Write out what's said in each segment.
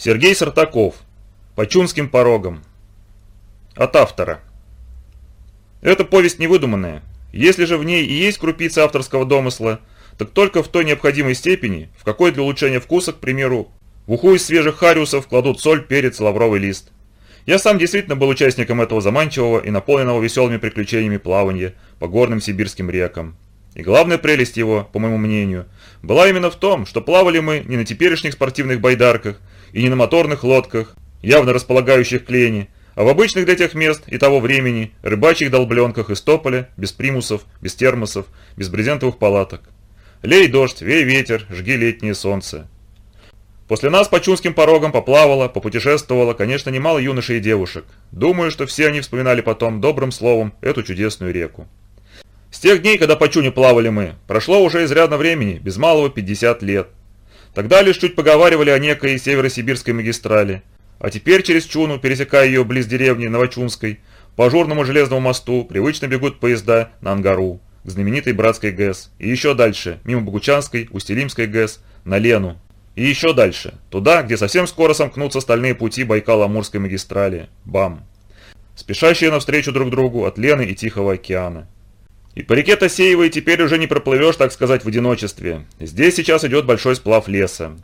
Сергей Сартаков. По чунским порогам. От автора. Эта повесть невыдуманная. Если же в ней и есть крупица авторского домысла, так только в той необходимой степени, в какой для улучшения вкуса, к примеру, в уху из свежих хариусов кладут соль, перец, лавровый лист. Я сам действительно был участником этого заманчивого и наполненного веселыми приключениями плавания по горным сибирским рекам. И главная прелесть его, по моему мнению, была именно в том, что плавали мы не на теперешних спортивных байдарках и не на моторных лодках, явно располагающих к лени, а в обычных для тех мест и того времени рыбачьих долбленках из тополя, без примусов, без термосов, без брезентовых палаток. Лей дождь, вей ветер, жги летнее солнце. После нас по чунским порогам поплавало, попутешествовало, конечно, немало юношей и девушек. Думаю, что все они вспоминали потом добрым словом эту чудесную реку. С тех дней, когда по Чуне плавали мы, прошло уже изрядно времени, без малого 50 лет. Тогда лишь чуть поговаривали о некой северосибирской магистрали, а теперь через Чуну, пересекая ее близ деревни Новочунской, по ажурному железному мосту привычно бегут поезда на Ангару, к знаменитой братской ГЭС, и еще дальше, мимо Богучанской, Устилимской ГЭС, на Лену, и еще дальше, туда, где совсем скоро сомкнутся стальные пути Байкало-Амурской магистрали, БАМ, спешащие навстречу друг другу от Лены и Тихого океана. И по реке Тосеевой теперь уже не проплывешь, так сказать, в одиночестве. Здесь сейчас идет большой сплав леса.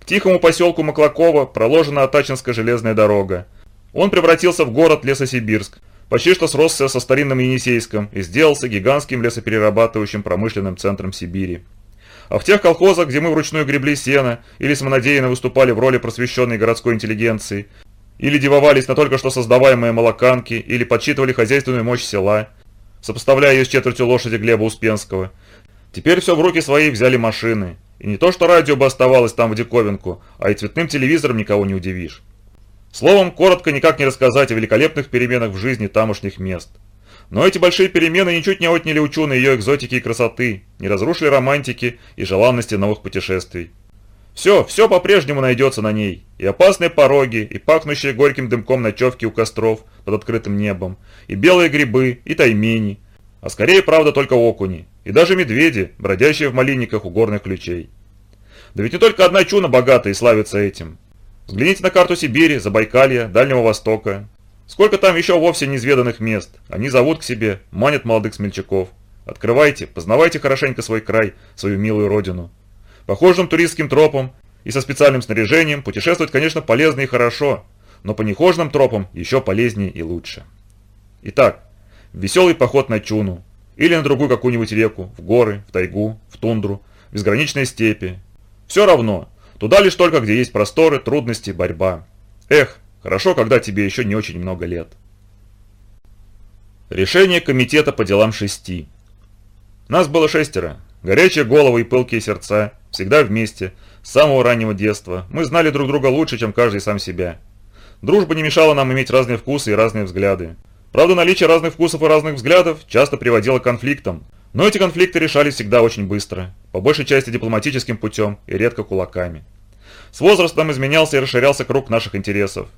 К тихому поселку Маклакова проложена Атачинская железная дорога. Он превратился в город Лесосибирск, почти что сросся со старинным Енисейском и сделался гигантским лесоперерабатывающим промышленным центром Сибири. А в тех колхозах, где мы вручную гребли сено или самонадеянно выступали в роли просвещенной городской интеллигенции, или дивовались на только что создаваемые молоканки, или подсчитывали хозяйственную мощь села – сопоставляя ее с четвертью лошади Глеба Успенского. Теперь все в руки свои взяли машины. И не то, что радио бы оставалось там в диковинку, а и цветным телевизором никого не удивишь. Словом, коротко никак не рассказать о великолепных переменах в жизни тамошних мест. Но эти большие перемены ничуть не отняли ученые ее экзотики и красоты, не разрушили романтики и желанности новых путешествий. Все, все по-прежнему найдется на ней. И опасные пороги, и пахнущие горьким дымком ночевки у костров под открытым небом, и белые грибы, и таймени. А скорее, правда, только окуни. И даже медведи, бродящие в малинниках у горных ключей. Да ведь не только одна чуна богата и славится этим. Взгляните на карту Сибири, Забайкалья, Дальнего Востока. Сколько там еще вовсе неизведанных мест. Они зовут к себе, манят молодых смельчаков. Открывайте, познавайте хорошенько свой край, свою милую родину. Похожим туристским тропам и со специальным снаряжением путешествовать, конечно, полезно и хорошо, но по нехоженным тропам еще полезнее и лучше. Итак, веселый поход на Чуну или на другую какую-нибудь реку, в горы, в тайгу, в тундру, в безграничные степи. Все равно, туда лишь только, где есть просторы, трудности, борьба. Эх, хорошо, когда тебе еще не очень много лет. Решение комитета по делам шести. Нас было шестеро, Горячие головы и пылкие сердца, всегда вместе, с самого раннего детства. Мы знали друг друга лучше, чем каждый сам себя. Дружба не мешала нам иметь разные вкусы и разные взгляды. Правда, наличие разных вкусов и разных взглядов часто приводило к конфликтам. Но эти конфликты решались всегда очень быстро, по большей части дипломатическим путем и редко кулаками. С возрастом изменялся и расширялся круг наших интересов.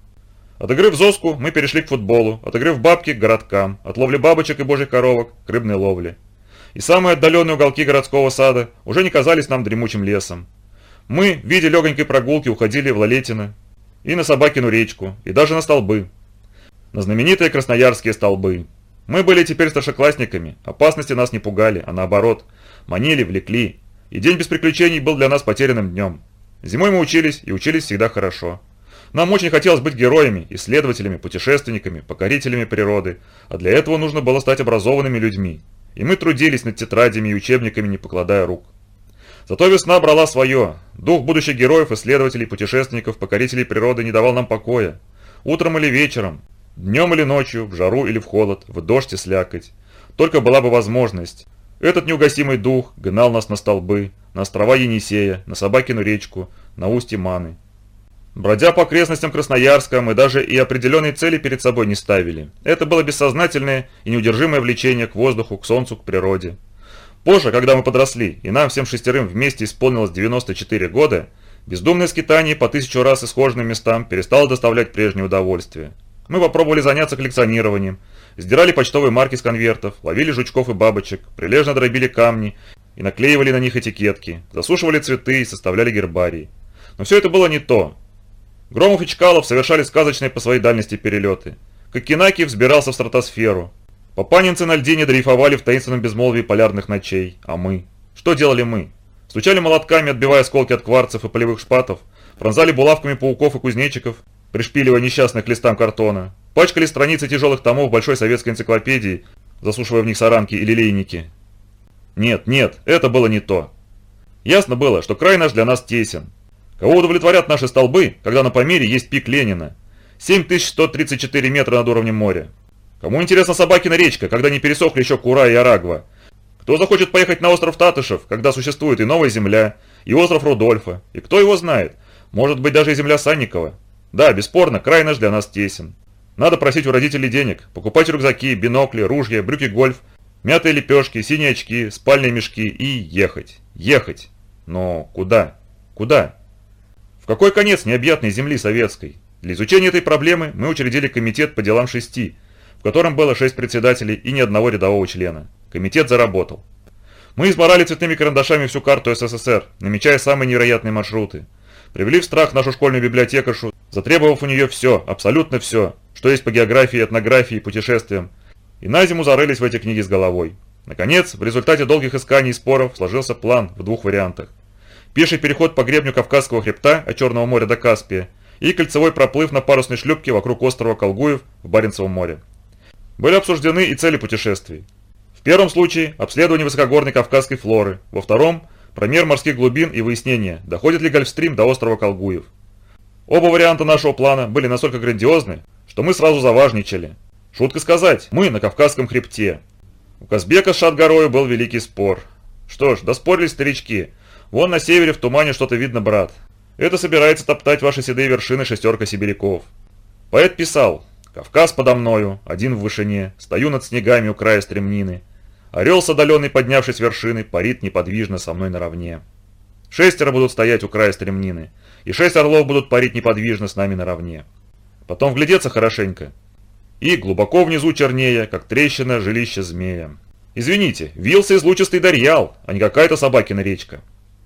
От игры в ЗОСКу мы перешли к футболу, от игры в бабки к городкам, от ловли бабочек и божьих коровок к рыбной ловле и самые отдаленные уголки городского сада уже не казались нам дремучим лесом. Мы в виде легонькой прогулки уходили в Лалетино и на Собакину речку, и даже на столбы. На знаменитые красноярские столбы. Мы были теперь старшеклассниками, опасности нас не пугали, а наоборот, манили, влекли, и день без приключений был для нас потерянным днем. Зимой мы учились, и учились всегда хорошо. Нам очень хотелось быть героями, исследователями, путешественниками, покорителями природы, а для этого нужно было стать образованными людьми, и мы трудились над тетрадями и учебниками, не покладая рук. Зато весна брала свое. Дух будущих героев, исследователей, путешественников, покорителей природы не давал нам покоя. Утром или вечером, днем или ночью, в жару или в холод, в дождь и слякоть. Только была бы возможность. Этот неугасимый дух гнал нас на столбы, на острова Енисея, на Собакину речку, на устье Маны. Бродя по окрестностям Красноярска, мы даже и определенной цели перед собой не ставили. Это было бессознательное и неудержимое влечение к воздуху, к солнцу, к природе. Позже, когда мы подросли, и нам всем шестерым вместе исполнилось 94 года, бездумное скитание по тысячу раз исхоженным местам перестало доставлять прежнее удовольствие. Мы попробовали заняться коллекционированием, сдирали почтовые марки с конвертов, ловили жучков и бабочек, прилежно дробили камни и наклеивали на них этикетки, засушивали цветы и составляли гербарии. Но все это было не то, Громов и Чкалов совершали сказочные по своей дальности перелеты. Кокенаки взбирался в стратосферу. Папанинцы на льдине дрейфовали в таинственном безмолвии полярных ночей. А мы? Что делали мы? Стучали молотками, отбивая осколки от кварцев и полевых шпатов, пронзали булавками пауков и кузнечиков, пришпиливая несчастных к листам картона, пачкали страницы тяжелых томов большой советской энциклопедии, засушивая в них саранки и лилейники. Нет, нет, это было не то. Ясно было, что край наш для нас тесен. Кого удовлетворят наши столбы, когда на Памире есть пик Ленина? 7134 метра над уровнем моря. Кому интересна Собакина речка, когда не пересохли еще Кура и Арагва? Кто захочет поехать на остров Татышев, когда существует и Новая Земля, и остров Рудольфа, и кто его знает? Может быть даже и земля Санникова. Да, бесспорно, край наш для нас тесен. Надо просить у родителей денег, покупать рюкзаки, бинокли, ружья, брюки гольф, мятые лепешки, синие очки, спальные мешки и ехать. Ехать. Но куда? Куда? В какой конец необъятной земли советской? Для изучения этой проблемы мы учредили комитет по делам шести, в котором было шесть председателей и ни одного рядового члена. Комитет заработал. Мы избрали цветными карандашами всю карту СССР, намечая самые невероятные маршруты. Привели в страх нашу школьную библиотекаршу, затребовав у нее все, абсолютно все, что есть по географии, этнографии, путешествиям. И на зиму зарылись в эти книги с головой. Наконец, в результате долгих исканий и споров сложился план в двух вариантах пеший переход по гребню Кавказского хребта от Черного моря до Каспия и кольцевой проплыв на парусной шлюпке вокруг острова Колгуев в Баренцевом море. Были обсуждены и цели путешествий. В первом случае – обследование высокогорной кавказской флоры, во втором – промер морских глубин и выяснение, доходит ли Гольфстрим до острова Колгуев. Оба варианта нашего плана были настолько грандиозны, что мы сразу заважничали. Шутка сказать, мы на Кавказском хребте. У Казбека с Шатгорою был великий спор. Что ж, доспорили старички – Вон на севере в тумане что-то видно, брат. Это собирается топтать ваши седые вершины шестерка сибиряков. Поэт писал, «Кавказ подо мною, один в вышине, стою над снегами у края стремнины. Орел с отдаленной поднявшись вершины, парит неподвижно со мной наравне. Шестеро будут стоять у края стремнины, и шесть орлов будут парить неподвижно с нами наравне. Потом вглядеться хорошенько. И глубоко внизу чернее, как трещина жилища змея. Извините, вился излучистый Дарьял, а не какая-то собакина речка.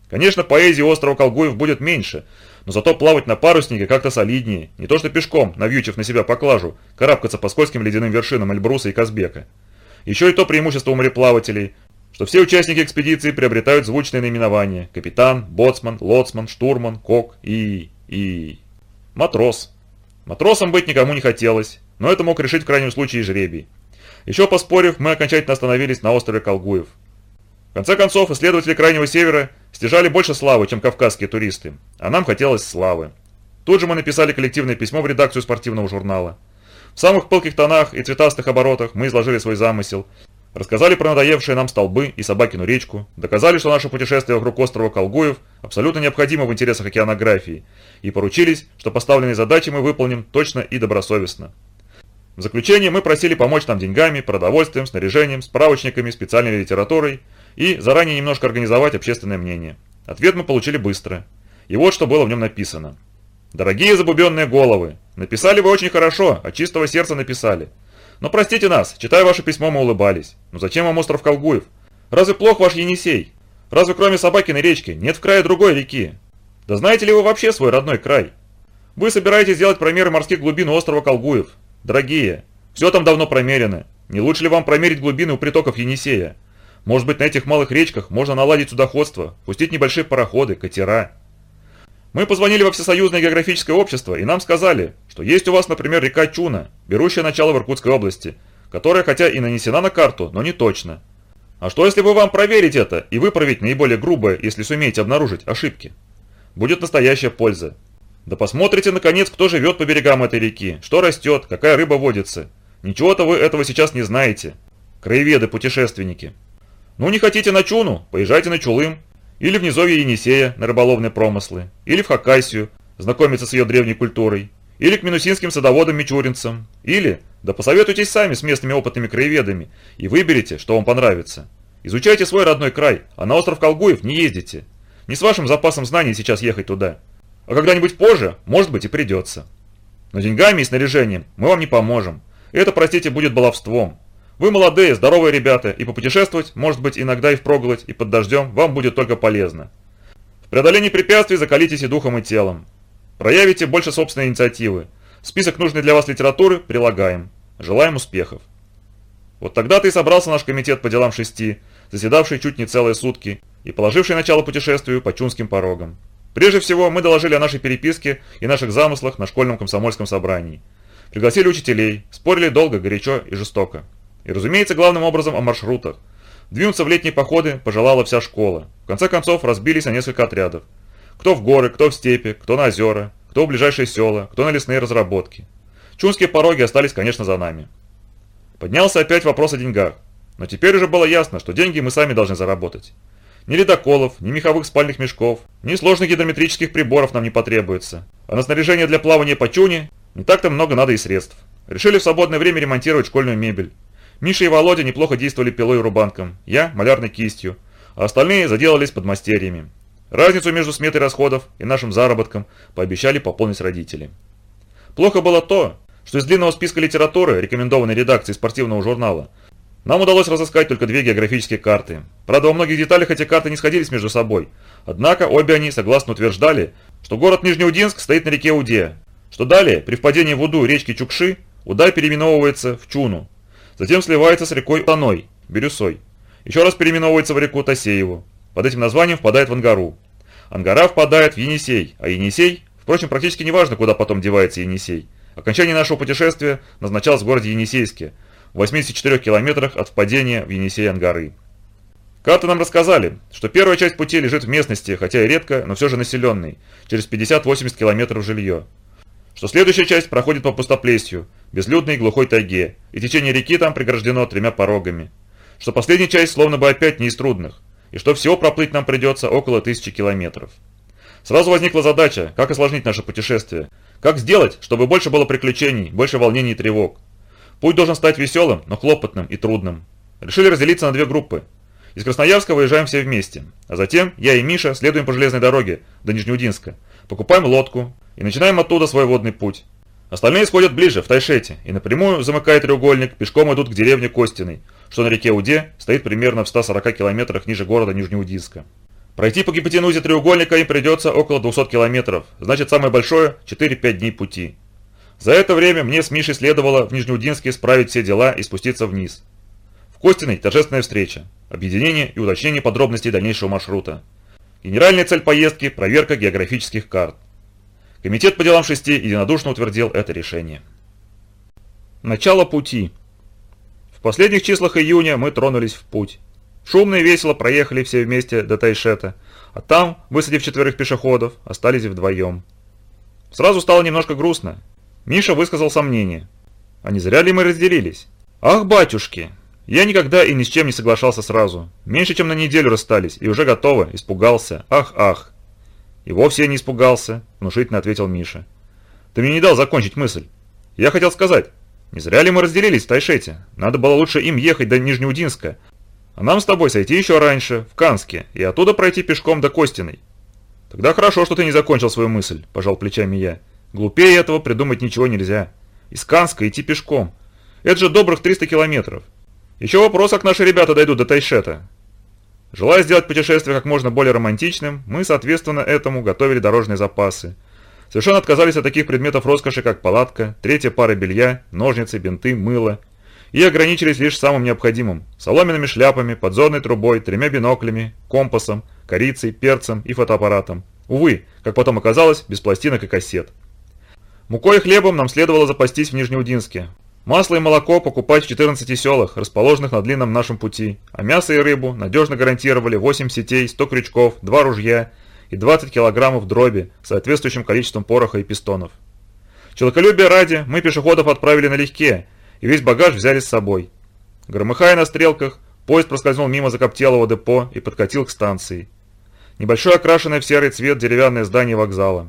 Конечно, поэзии острова Колгуев будет меньше, но зато плавать на паруснике как-то солиднее, не то что пешком, навьючив на себя поклажу, карабкаться по скользким ледяным вершинам Эльбруса и Казбека. Еще и то преимущество у мореплавателей, что все участники экспедиции приобретают звучные наименования – капитан, боцман, лоцман, штурман, кок и... и... матрос. Матросом быть никому не хотелось, но это мог решить в крайнем случае жребий. Еще поспорив, мы окончательно остановились на острове Колгуев. В конце концов, исследователи Крайнего Севера Стяжали больше славы, чем кавказские туристы, а нам хотелось славы. Тут же мы написали коллективное письмо в редакцию спортивного журнала. В самых пылких тонах и цветастых оборотах мы изложили свой замысел, рассказали про надоевшие нам столбы и Собакину речку, доказали, что наше путешествие вокруг острова Колгуев абсолютно необходимо в интересах океанографии, и поручились, что поставленные задачи мы выполним точно и добросовестно. В заключение мы просили помочь нам деньгами, продовольствием, снаряжением, справочниками, специальной литературой и заранее немножко организовать общественное мнение. Ответ мы получили быстро. И вот что было в нем написано. «Дорогие забубенные головы, написали вы очень хорошо, от чистого сердца написали. Но простите нас, читая ваше письмо, мы улыбались. Но зачем вам остров Колгуев? Разве плох ваш Енисей? Разве кроме Собакиной речки нет в крае другой реки? Да знаете ли вы вообще свой родной край? Вы собираетесь сделать промеры морских глубин у острова Колгуев. Дорогие, все там давно промерено. Не лучше ли вам промерить глубины у притоков Енисея? Может быть, на этих малых речках можно наладить судоходство, пустить небольшие пароходы, катера. Мы позвонили во Всесоюзное географическое общество, и нам сказали, что есть у вас, например, река Чуна, берущая начало в Иркутской области, которая хотя и нанесена на карту, но не точно. А что если вы вам проверить это и выправить наиболее грубое, если сумеете обнаружить ошибки? Будет настоящая польза. Да посмотрите, наконец, кто живет по берегам этой реки, что растет, какая рыба водится. Ничего-то вы этого сейчас не знаете. Краеведы-путешественники. Ну не хотите на Чуну, поезжайте на Чулым. Или в низовье Енисея на рыболовные промыслы. Или в Хакасию, знакомиться с ее древней культурой. Или к минусинским садоводам-мичуринцам. Или, да посоветуйтесь сами с местными опытными краеведами и выберите, что вам понравится. Изучайте свой родной край, а на остров Колгуев не ездите. Не с вашим запасом знаний сейчас ехать туда. А когда-нибудь позже, может быть, и придется. Но деньгами и снаряжением мы вам не поможем. Это, простите, будет баловством. Вы молодые, здоровые ребята, и попутешествовать, может быть, иногда и впроголодь, и под дождем, вам будет только полезно. В преодолении препятствий закалитесь и духом, и телом. Проявите больше собственной инициативы. Список нужной для вас литературы прилагаем. Желаем успехов. Вот тогда-то и собрался наш комитет по делам шести, заседавший чуть не целые сутки и положивший начало путешествию по Чунским порогам. Прежде всего, мы доложили о нашей переписке и наших замыслах на школьном комсомольском собрании. Пригласили учителей, спорили долго, горячо и жестоко. И, разумеется, главным образом о маршрутах. Двинуться в летние походы пожелала вся школа. В конце концов, разбились на несколько отрядов. Кто в горы, кто в степи, кто на озера, кто в ближайшие села, кто на лесные разработки. Чунские пороги остались, конечно, за нами. Поднялся опять вопрос о деньгах. Но теперь уже было ясно, что деньги мы сами должны заработать. Ни ледоколов, ни меховых спальных мешков, ни сложных гидрометрических приборов нам не потребуется. А на снаряжение для плавания по чуне не так-то много надо и средств. Решили в свободное время ремонтировать школьную мебель. Миша и Володя неплохо действовали пилой и рубанком, я – малярной кистью, а остальные заделались подмастерьями. Разницу между сметой расходов и нашим заработком пообещали пополнить родители. Плохо было то, что из длинного списка литературы, рекомендованной редакцией спортивного журнала, нам удалось разыскать только две географические карты. Правда, во многих деталях эти карты не сходились между собой. Однако обе они согласно утверждали, что город Нижнеудинск стоит на реке Уде, что далее, при впадении в Уду речки Чукши, Уда переименовывается в Чуну, затем сливается с рекой Таной, Бирюсой, еще раз переименовывается в реку Тасееву, под этим названием впадает в Ангару. Ангара впадает в Енисей, а Енисей, впрочем, практически не важно, куда потом девается Енисей. Окончание нашего путешествия назначалось в городе Енисейске – в 84 километрах от впадения в Енисей-Ангары. Карты нам рассказали, что первая часть пути лежит в местности, хотя и редко, но все же населенной, через 50-80 километров жилье. Что следующая часть проходит по пустоплесью, безлюдной глухой тайге, и течение реки там преграждено тремя порогами. Что последняя часть словно бы опять не из трудных, и что всего проплыть нам придется около тысячи километров. Сразу возникла задача, как осложнить наше путешествие, как сделать, чтобы больше было приключений, больше волнений и тревог. Путь должен стать веселым, но хлопотным и трудным. Решили разделиться на две группы. Из Красноярска выезжаем все вместе, а затем я и Миша следуем по железной дороге до Нижнеудинска, покупаем лодку и начинаем оттуда свой водный путь. Остальные сходят ближе, в Тайшете, и напрямую, замыкая треугольник, пешком идут к деревне Костиной, что на реке Уде стоит примерно в 140 километрах ниже города Нижнеудинска. Пройти по гипотенузе треугольника им придется около 200 километров, значит самое большое 4-5 дней пути. За это время мне с Мишей следовало в Нижнеудинске справить все дела и спуститься вниз. В Костиной торжественная встреча, объединение и уточнение подробностей дальнейшего маршрута. Генеральная цель поездки – проверка географических карт. Комитет по делам шести единодушно утвердил это решение. Начало пути. В последних числах июня мы тронулись в путь. Шумно и весело проехали все вместе до Тайшета, а там, высадив четверых пешеходов, остались вдвоем. Сразу стало немножко грустно, Миша высказал сомнение. А не зря ли мы разделились? Ах, батюшки! Я никогда и ни с чем не соглашался сразу. Меньше чем на неделю расстались, и уже готово, испугался. Ах, ах. И вовсе не испугался, внушительно ответил Миша. Ты мне не дал закончить мысль. Я хотел сказать, не зря ли мы разделились в Тайшете? Надо было лучше им ехать до Нижнеудинска. А нам с тобой сойти еще раньше, в Канске, и оттуда пройти пешком до Костиной. Тогда хорошо, что ты не закончил свою мысль, пожал плечами я. Глупее этого придумать ничего нельзя. Из Канска идти пешком. Это же добрых 300 километров. Еще вопрос, как наши ребята дойдут до Тайшета. Желая сделать путешествие как можно более романтичным, мы, соответственно, этому готовили дорожные запасы. Совершенно отказались от таких предметов роскоши, как палатка, третья пара белья, ножницы, бинты, мыло. И ограничились лишь самым необходимым – соломенными шляпами, подзорной трубой, тремя биноклями, компасом, корицей, перцем и фотоаппаратом. Увы, как потом оказалось, без пластинок и кассет. Мукой и хлебом нам следовало запастись в Нижнеудинске. Масло и молоко покупать в 14 селах, расположенных на длинном нашем пути, а мясо и рыбу надежно гарантировали 8 сетей, 100 крючков, 2 ружья и 20 килограммов дроби с соответствующим количеством пороха и пистонов. Человеколюбие ради, мы пешеходов отправили налегке, и весь багаж взяли с собой. Громыхая на стрелках, поезд проскользнул мимо закоптелого депо и подкатил к станции. Небольшое окрашенное в серый цвет деревянное здание вокзала.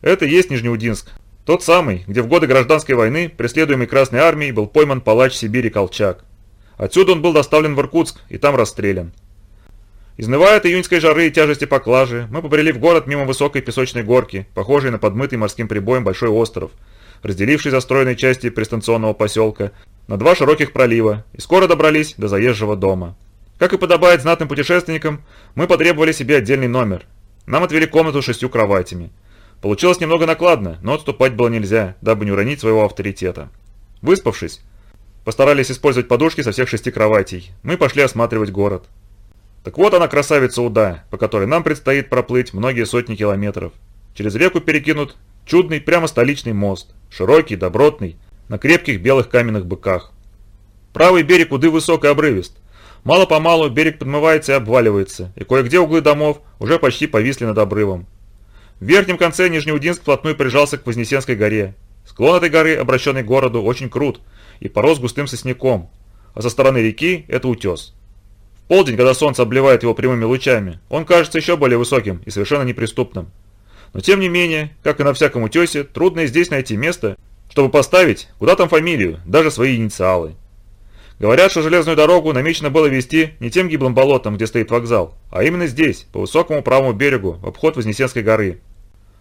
Это и есть Нижнеудинск, тот самый, где в годы гражданской войны, преследуемый Красной Армией, был пойман палач Сибири Колчак. Отсюда он был доставлен в Иркутск и там расстрелян. Изнывая от июньской жары и тяжести поклажи, мы побрели в город мимо высокой песочной горки, похожей на подмытый морским прибоем большой остров, разделивший застроенные части пристанционного поселка на два широких пролива, и скоро добрались до заезжего дома. Как и подобает знатным путешественникам, мы потребовали себе отдельный номер. Нам отвели комнату с шестью кроватями – Получилось немного накладно, но отступать было нельзя, дабы не уронить своего авторитета. Выспавшись, постарались использовать подушки со всех шести кроватей. Мы пошли осматривать город. Так вот она, красавица Уда, по которой нам предстоит проплыть многие сотни километров. Через реку перекинут чудный, прямо столичный мост, широкий, добротный, на крепких белых каменных быках. Правый берег Уды высок и обрывист. Мало-помалу берег подмывается и обваливается, и кое-где углы домов уже почти повисли над обрывом. В верхнем конце Нижнеудинск вплотную прижался к Вознесенской горе. Склон этой горы, обращенный к городу, очень крут и порос густым сосняком, а со стороны реки это утес. В полдень, когда солнце обливает его прямыми лучами, он кажется еще более высоким и совершенно неприступным. Но тем не менее, как и на всяком утесе, трудно и здесь найти место, чтобы поставить, куда там фамилию, даже свои инициалы. Говорят, что железную дорогу намечено было вести не тем гиблым болотом, где стоит вокзал, а именно здесь, по высокому правому берегу, в обход Вознесенской горы.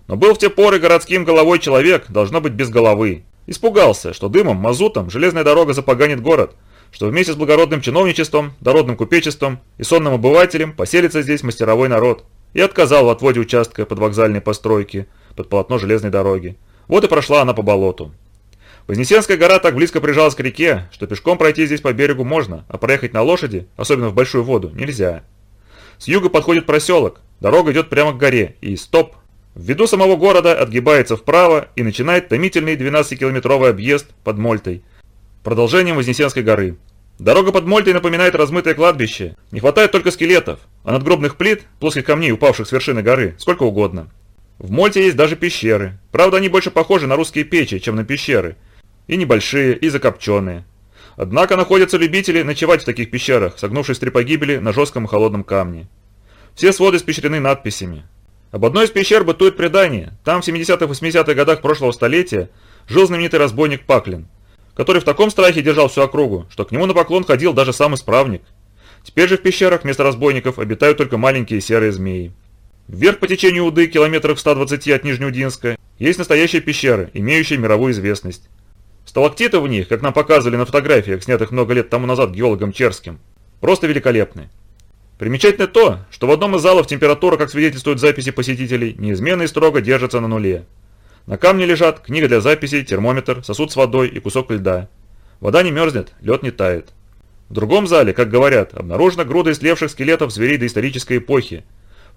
Но был в те поры городским головой человек, должно быть без головы. Испугался, что дымом, мазутом железная дорога запоганит город, что вместе с благородным чиновничеством, дородным купечеством и сонным обывателем поселится здесь мастеровой народ, и отказал в отводе участка под вокзальной постройки, под полотно железной дороги. Вот и прошла она по болоту. Вознесенская гора так близко прижалась к реке, что пешком пройти здесь по берегу можно, а проехать на лошади, особенно в большую воду, нельзя. С юга подходит проселок, дорога идет прямо к горе, и стоп! В виду самого города отгибается вправо и начинает томительный 12-километровый объезд под Мольтой, продолжением Вознесенской горы. Дорога под Мольтой напоминает размытое кладбище. Не хватает только скелетов, а надгробных плит, плоских камней, упавших с вершины горы, сколько угодно. В Мольте есть даже пещеры. Правда, они больше похожи на русские печи, чем на пещеры – и небольшие, и закопченные. Однако находятся любители ночевать в таких пещерах, согнувшись при погибели на жестком и холодном камне. Все своды испещрены надписями. Об одной из пещер бытует предание. Там в 70-80-х годах прошлого столетия жил знаменитый разбойник Паклин, который в таком страхе держал всю округу, что к нему на поклон ходил даже сам исправник. Теперь же в пещерах вместо разбойников обитают только маленькие серые змеи. Вверх по течению Уды, километров 120 от Нижнеудинска, есть настоящие пещеры, имеющие мировую известность. Сталактиты в них, как нам показывали на фотографиях, снятых много лет тому назад геологом Черским, просто великолепны. Примечательно то, что в одном из залов температура, как свидетельствуют записи посетителей, неизменно и строго держится на нуле. На камне лежат книга для записей, термометр, сосуд с водой и кусок льда. Вода не мерзнет, лед не тает. В другом зале, как говорят, обнаружена груда истлевших скелетов зверей доисторической эпохи.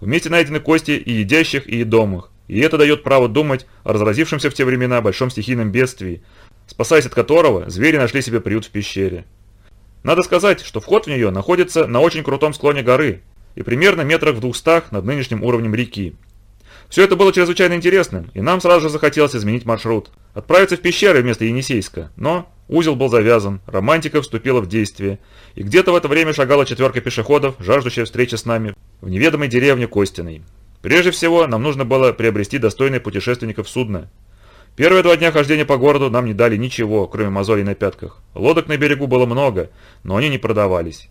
Вместе найдены кости и едящих, и едомых. И это дает право думать о разразившемся в те времена большом стихийном бедствии, спасаясь от которого звери нашли себе приют в пещере. Надо сказать, что вход в нее находится на очень крутом склоне горы и примерно метрах в двухстах над нынешним уровнем реки. Все это было чрезвычайно интересным, и нам сразу же захотелось изменить маршрут, отправиться в пещеры вместо Енисейска, но узел был завязан, романтика вступила в действие, и где-то в это время шагала четверка пешеходов, жаждущая встречи с нами в неведомой деревне Костиной. Прежде всего, нам нужно было приобрести достойное путешественников судно, Первые два дня хождения по городу нам не дали ничего, кроме мозолей на пятках. Лодок на берегу было много, но они не продавались.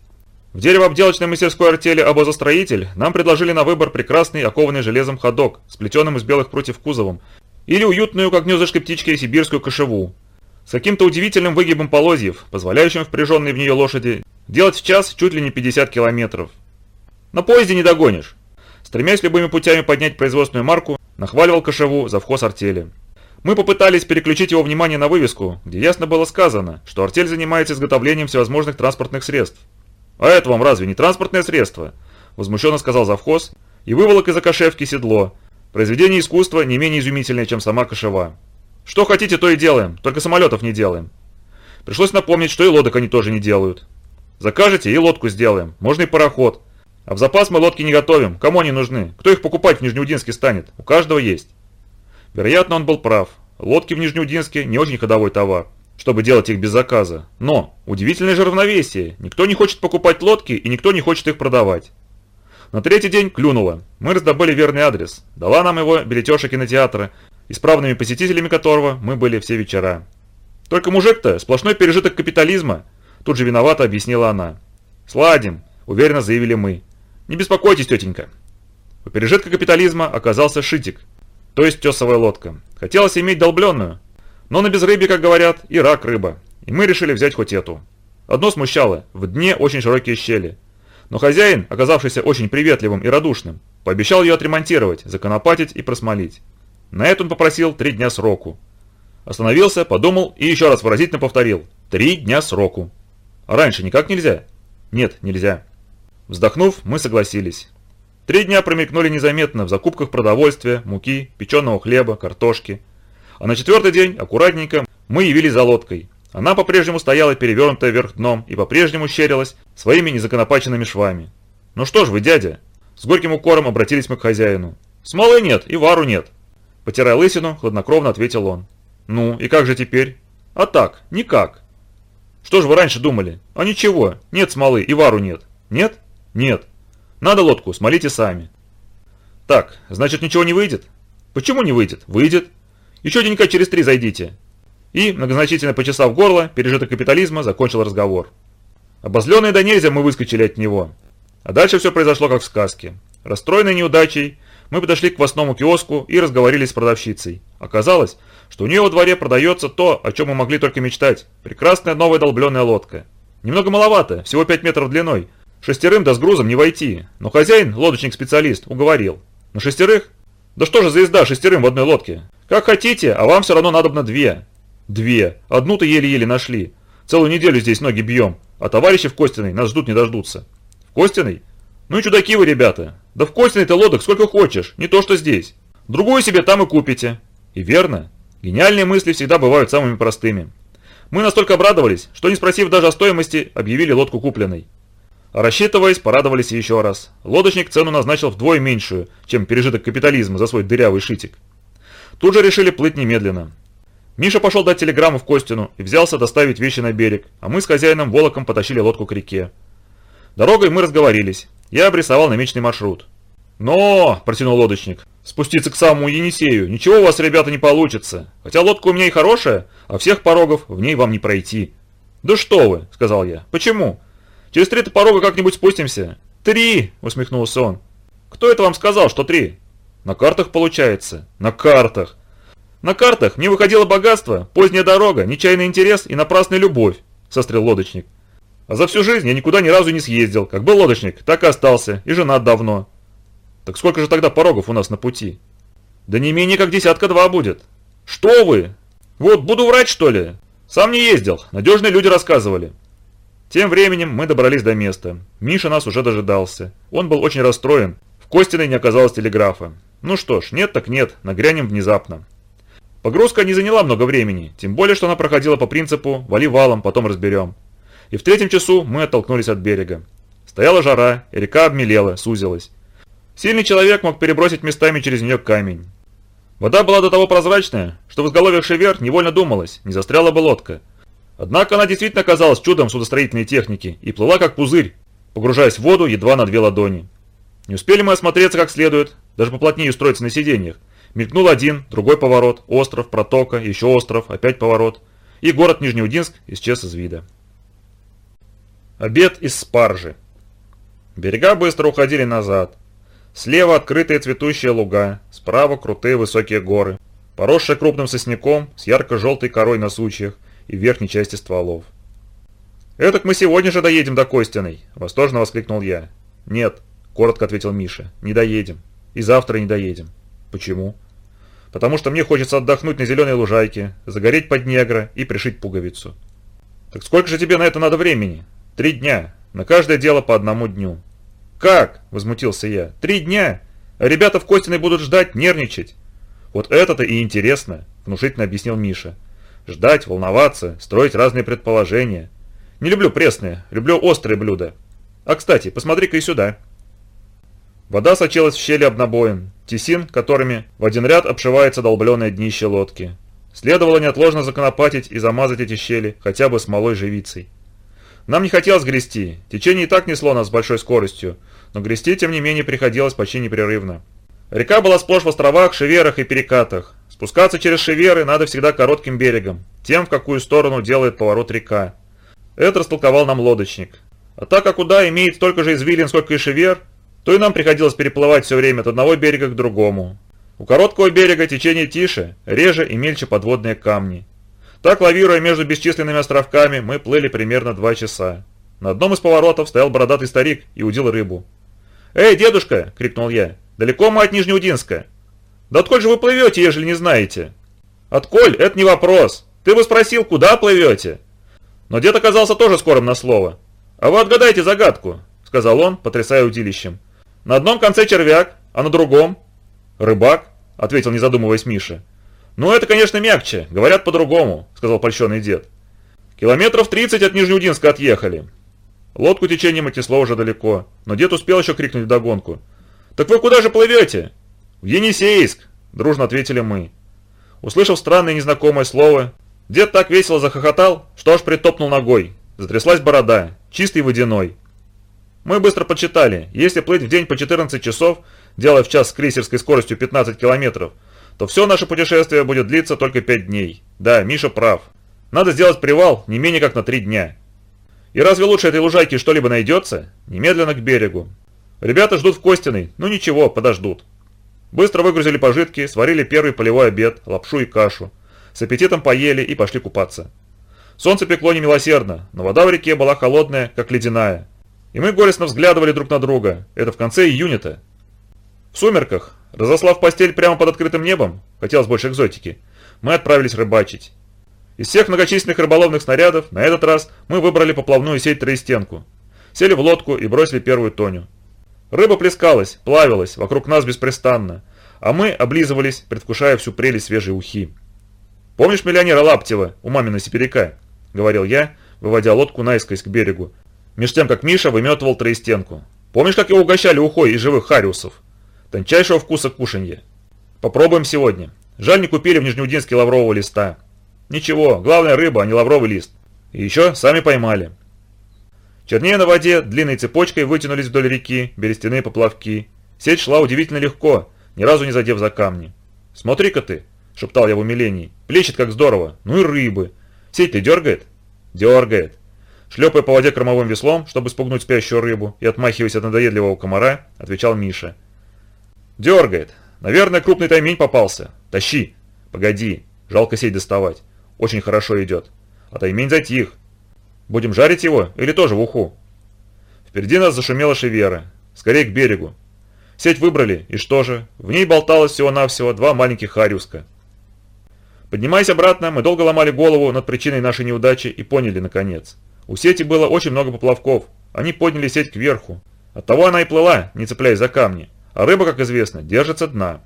В деревообделочной мастерской артели «Обозостроитель» нам предложили на выбор прекрасный окованный железом ходок, сплетенным из белых прутьев кузовом, или уютную, как гнездышко птички, сибирскую кошеву, с каким-то удивительным выгибом полозьев, позволяющим впряженной в нее лошади делать в час чуть ли не 50 километров. На поезде не догонишь. Стремясь любыми путями поднять производственную марку, нахваливал кошеву завхоз артели. Мы попытались переключить его внимание на вывеску, где ясно было сказано, что артель занимается изготовлением всевозможных транспортных средств. «А это вам разве не транспортное средство?» – возмущенно сказал завхоз и выволок из окошевки седло. Произведение искусства не менее изумительное, чем сама кошева. «Что хотите, то и делаем, только самолетов не делаем». Пришлось напомнить, что и лодок они тоже не делают. «Закажете, и лодку сделаем, можно и пароход. А в запас мы лодки не готовим, кому они нужны? Кто их покупать в Нижнеудинске станет? У каждого есть». Вероятно, он был прав. Лодки в Нижнеудинске не очень ходовой товар, чтобы делать их без заказа. Но, удивительное же равновесие. Никто не хочет покупать лодки и никто не хочет их продавать. На третий день клюнуло. Мы раздобыли верный адрес. Дала нам его билетеша кинотеатра, исправными посетителями которого мы были все вечера. Только мужик-то сплошной пережиток капитализма, тут же виновато объяснила она. «Сладим», – уверенно заявили мы. «Не беспокойтесь, тетенька». У пережитка капитализма оказался шитик, то есть тесовая лодка. Хотелось иметь долбленную, но на безрыбье, как говорят, и рак рыба, и мы решили взять хоть эту. Одно смущало, в дне очень широкие щели. Но хозяин, оказавшийся очень приветливым и радушным, пообещал ее отремонтировать, законопатить и просмолить. На это он попросил три дня сроку. Остановился, подумал и еще раз выразительно повторил. Три дня сроку. А раньше никак нельзя? Нет, нельзя. Вздохнув, мы согласились. Три дня промелькнули незаметно в закупках продовольствия, муки, печеного хлеба, картошки. А на четвертый день, аккуратненько, мы явились за лодкой. Она по-прежнему стояла перевернутая вверх дном и по-прежнему щерилась своими незаконопаченными швами. «Ну что ж вы, дядя?» С горьким укором обратились мы к хозяину. «Смолы нет и вару нет». Потирая лысину, хладнокровно ответил он. «Ну, и как же теперь?» «А так, никак». «Что же вы раньше думали?» «А ничего, нет смолы и вару нет». «Нет?» «Нет». «Надо лодку, смолите сами». «Так, значит ничего не выйдет?» «Почему не выйдет?» «Выйдет. Еще денька через три зайдите». И, многозначительно почесав горло, пережиток капитализма закончил разговор. Обозленные до нельзя мы выскочили от него. А дальше все произошло как в сказке. Расстроенные неудачей, мы подошли к квасному киоску и разговорились с продавщицей. Оказалось, что у нее во дворе продается то, о чем мы могли только мечтать. Прекрасная новая долбленная лодка. Немного маловато, всего 5 метров длиной. Шестерым да с грузом не войти, но хозяин, лодочник-специалист, уговорил. На шестерых? Да что же за езда шестерым в одной лодке? Как хотите, а вам все равно надо на две. Две. Одну-то еле-еле нашли. Целую неделю здесь ноги бьем, а товарищи в Костиной нас ждут не дождутся. В Костиной? Ну и чудаки вы, ребята. Да в Костиной-то лодок сколько хочешь, не то что здесь. Другую себе там и купите. И верно. Гениальные мысли всегда бывают самыми простыми. Мы настолько обрадовались, что не спросив даже о стоимости, объявили лодку купленной. Рассчитываясь, порадовались еще раз. Лодочник цену назначил вдвое меньшую, чем пережиток капитализма за свой дырявый шитик. Тут же решили плыть немедленно. Миша пошел дать телеграмму в Костину и взялся доставить вещи на берег, а мы с хозяином волоком потащили лодку к реке. Дорогой мы разговорились. Я обрисовал намеченный маршрут. «Но!» – протянул лодочник. «Спуститься к самому Енисею. Ничего у вас, ребята, не получится. Хотя лодка у меня и хорошая, а всех порогов в ней вам не пройти». «Да что вы!» – сказал я. «Почему? Через три-то порога как-нибудь спустимся». «Три!» – усмехнулся он. «Кто это вам сказал, что три?» «На картах получается». «На картах! На картах мне выходило богатство, поздняя дорога, нечаянный интерес и напрасная любовь, сострил лодочник. А за всю жизнь я никуда ни разу не съездил. Как был лодочник, так и остался, и женат давно. Так сколько же тогда порогов у нас на пути? Да не менее как десятка-два будет. Что вы? Вот, буду врать что ли? Сам не ездил, надежные люди рассказывали. Тем временем мы добрались до места. Миша нас уже дожидался. Он был очень расстроен. В Костиной не оказалось телеграфа. Ну что ж, нет так нет, нагрянем внезапно. Погрузка не заняла много времени, тем более, что она проходила по принципу «вали валом, потом разберем». И в третьем часу мы оттолкнулись от берега. Стояла жара, и река обмелела, сузилась. Сильный человек мог перебросить местами через нее камень. Вода была до того прозрачная, что в изголовьях шевер невольно думалось, не застряла бы лодка. Однако она действительно оказалась чудом судостроительной техники и плыла как пузырь, погружаясь в воду едва на две ладони. Не успели мы осмотреться как следует, даже поплотнее устроиться на сиденьях, Мелькнул один, другой поворот, остров, протока, еще остров, опять поворот. И город Нижнеудинск исчез из вида. Обед из спаржи. Берега быстро уходили назад. Слева открытые цветущие луга, справа крутые высокие горы, поросшие крупным сосняком с ярко-желтой корой на сучьях и верхней части стволов. «Этак мы сегодня же доедем до Костиной!» – восторженно воскликнул я. «Нет», – коротко ответил Миша, – «не доедем. И завтра не доедем». Почему? Потому что мне хочется отдохнуть на зеленой лужайке, загореть под негра и пришить пуговицу. Так сколько же тебе на это надо времени? Три дня. На каждое дело по одному дню. Как? Возмутился я. Три дня? А ребята в Костиной будут ждать, нервничать. Вот это-то и интересно, внушительно объяснил Миша. Ждать, волноваться, строить разные предположения. Не люблю пресные, люблю острые блюда. А кстати, посмотри-ка и сюда. Вода сочилась в щели обнабоин, тесин, которыми в один ряд обшивается долбленное днище лодки. Следовало неотложно законопатить и замазать эти щели хотя бы смолой живицей. Нам не хотелось грести, течение и так несло нас с большой скоростью, но грести, тем не менее, приходилось почти непрерывно. Река была сплошь в островах, шеверах и перекатах. Спускаться через шеверы надо всегда коротким берегом, тем, в какую сторону делает поворот река. Это растолковал нам лодочник. А так как куда имеет столько же извилин, сколько и шевер, то и нам приходилось переплывать все время от одного берега к другому. У короткого берега течение тише, реже и мельче подводные камни. Так, лавируя между бесчисленными островками, мы плыли примерно два часа. На одном из поворотов стоял бородатый старик и удил рыбу. «Эй, дедушка!» – крикнул я. «Далеко мы от Нижнеудинска?» Да отколь же вы плывете, ежели не знаете? Отколь? Это не вопрос. Ты бы спросил, куда плывете? Но дед оказался тоже скорым на слово. А вы отгадайте загадку, сказал он, потрясая удилищем. На одном конце червяк, а на другом? Рыбак, ответил не задумываясь Миша. Ну это, конечно, мягче, говорят по-другому, сказал польщенный дед. Километров 30 от Нижнеудинска отъехали. Лодку течением отнесло уже далеко, но дед успел еще крикнуть вдогонку. «Так вы куда же плывете?» «В Енисейск!» – дружно ответили мы. Услышав странное незнакомое слово, дед так весело захохотал, что аж притопнул ногой. Затряслась борода, чистый водяной. Мы быстро подсчитали, если плыть в день по 14 часов, делая в час с крейсерской скоростью 15 километров, то все наше путешествие будет длиться только 5 дней. Да, Миша прав. Надо сделать привал не менее как на 3 дня. И разве лучше этой лужайки что-либо найдется? Немедленно к берегу. Ребята ждут в Костиной, ну ничего, подождут. Быстро выгрузили пожитки, сварили первый полевой обед, лапшу и кашу. С аппетитом поели и пошли купаться. Солнце пекло немилосердно, но вода в реке была холодная, как ледяная. И мы горестно взглядывали друг на друга. Это в конце июня-то. В сумерках, разослав постель прямо под открытым небом, хотелось больше экзотики, мы отправились рыбачить. Из всех многочисленных рыболовных снарядов на этот раз мы выбрали поплавную сеть троестенку. Сели в лодку и бросили первую тоню. Рыба плескалась, плавилась вокруг нас беспрестанно, а мы облизывались, предвкушая всю прелесть свежей ухи. «Помнишь миллионера Лаптева у мамина сибиряка?» — говорил я, выводя лодку наискось к берегу, меж тем, как Миша выметывал троестенку. «Помнишь, как его угощали ухой из живых хариусов? Тончайшего вкуса кушанье. Попробуем сегодня. Жаль, не купили в Нижнеудинске лаврового листа. Ничего, главное рыба, а не лавровый лист. И еще сами поймали. Чернее на воде длинной цепочкой вытянулись вдоль реки берестяные поплавки. Сеть шла удивительно легко, ни разу не задев за камни. «Смотри-ка ты!» – шептал я в умилении. «Плещет как здорово! Ну и рыбы! Сеть ты дергает?» «Дергает!» Шлепая по воде кормовым веслом, чтобы спугнуть спящую рыбу, и отмахиваясь от надоедливого комара, отвечал Миша. «Дергает! Наверное, крупный таймень попался. Тащи!» «Погоди! Жалко сеть доставать. Очень хорошо идет. А таймень затих. Будем жарить его или тоже в уху? Впереди нас зашумела шевера. Скорее к берегу. Сеть выбрали, и что же? В ней болталось всего-навсего два маленьких хариуска. Поднимаясь обратно, мы долго ломали голову над причиной нашей неудачи и поняли, наконец. У сети было очень много поплавков. Они подняли сеть кверху. Оттого она и плыла, не цепляясь за камни. А рыба, как известно, держится дна.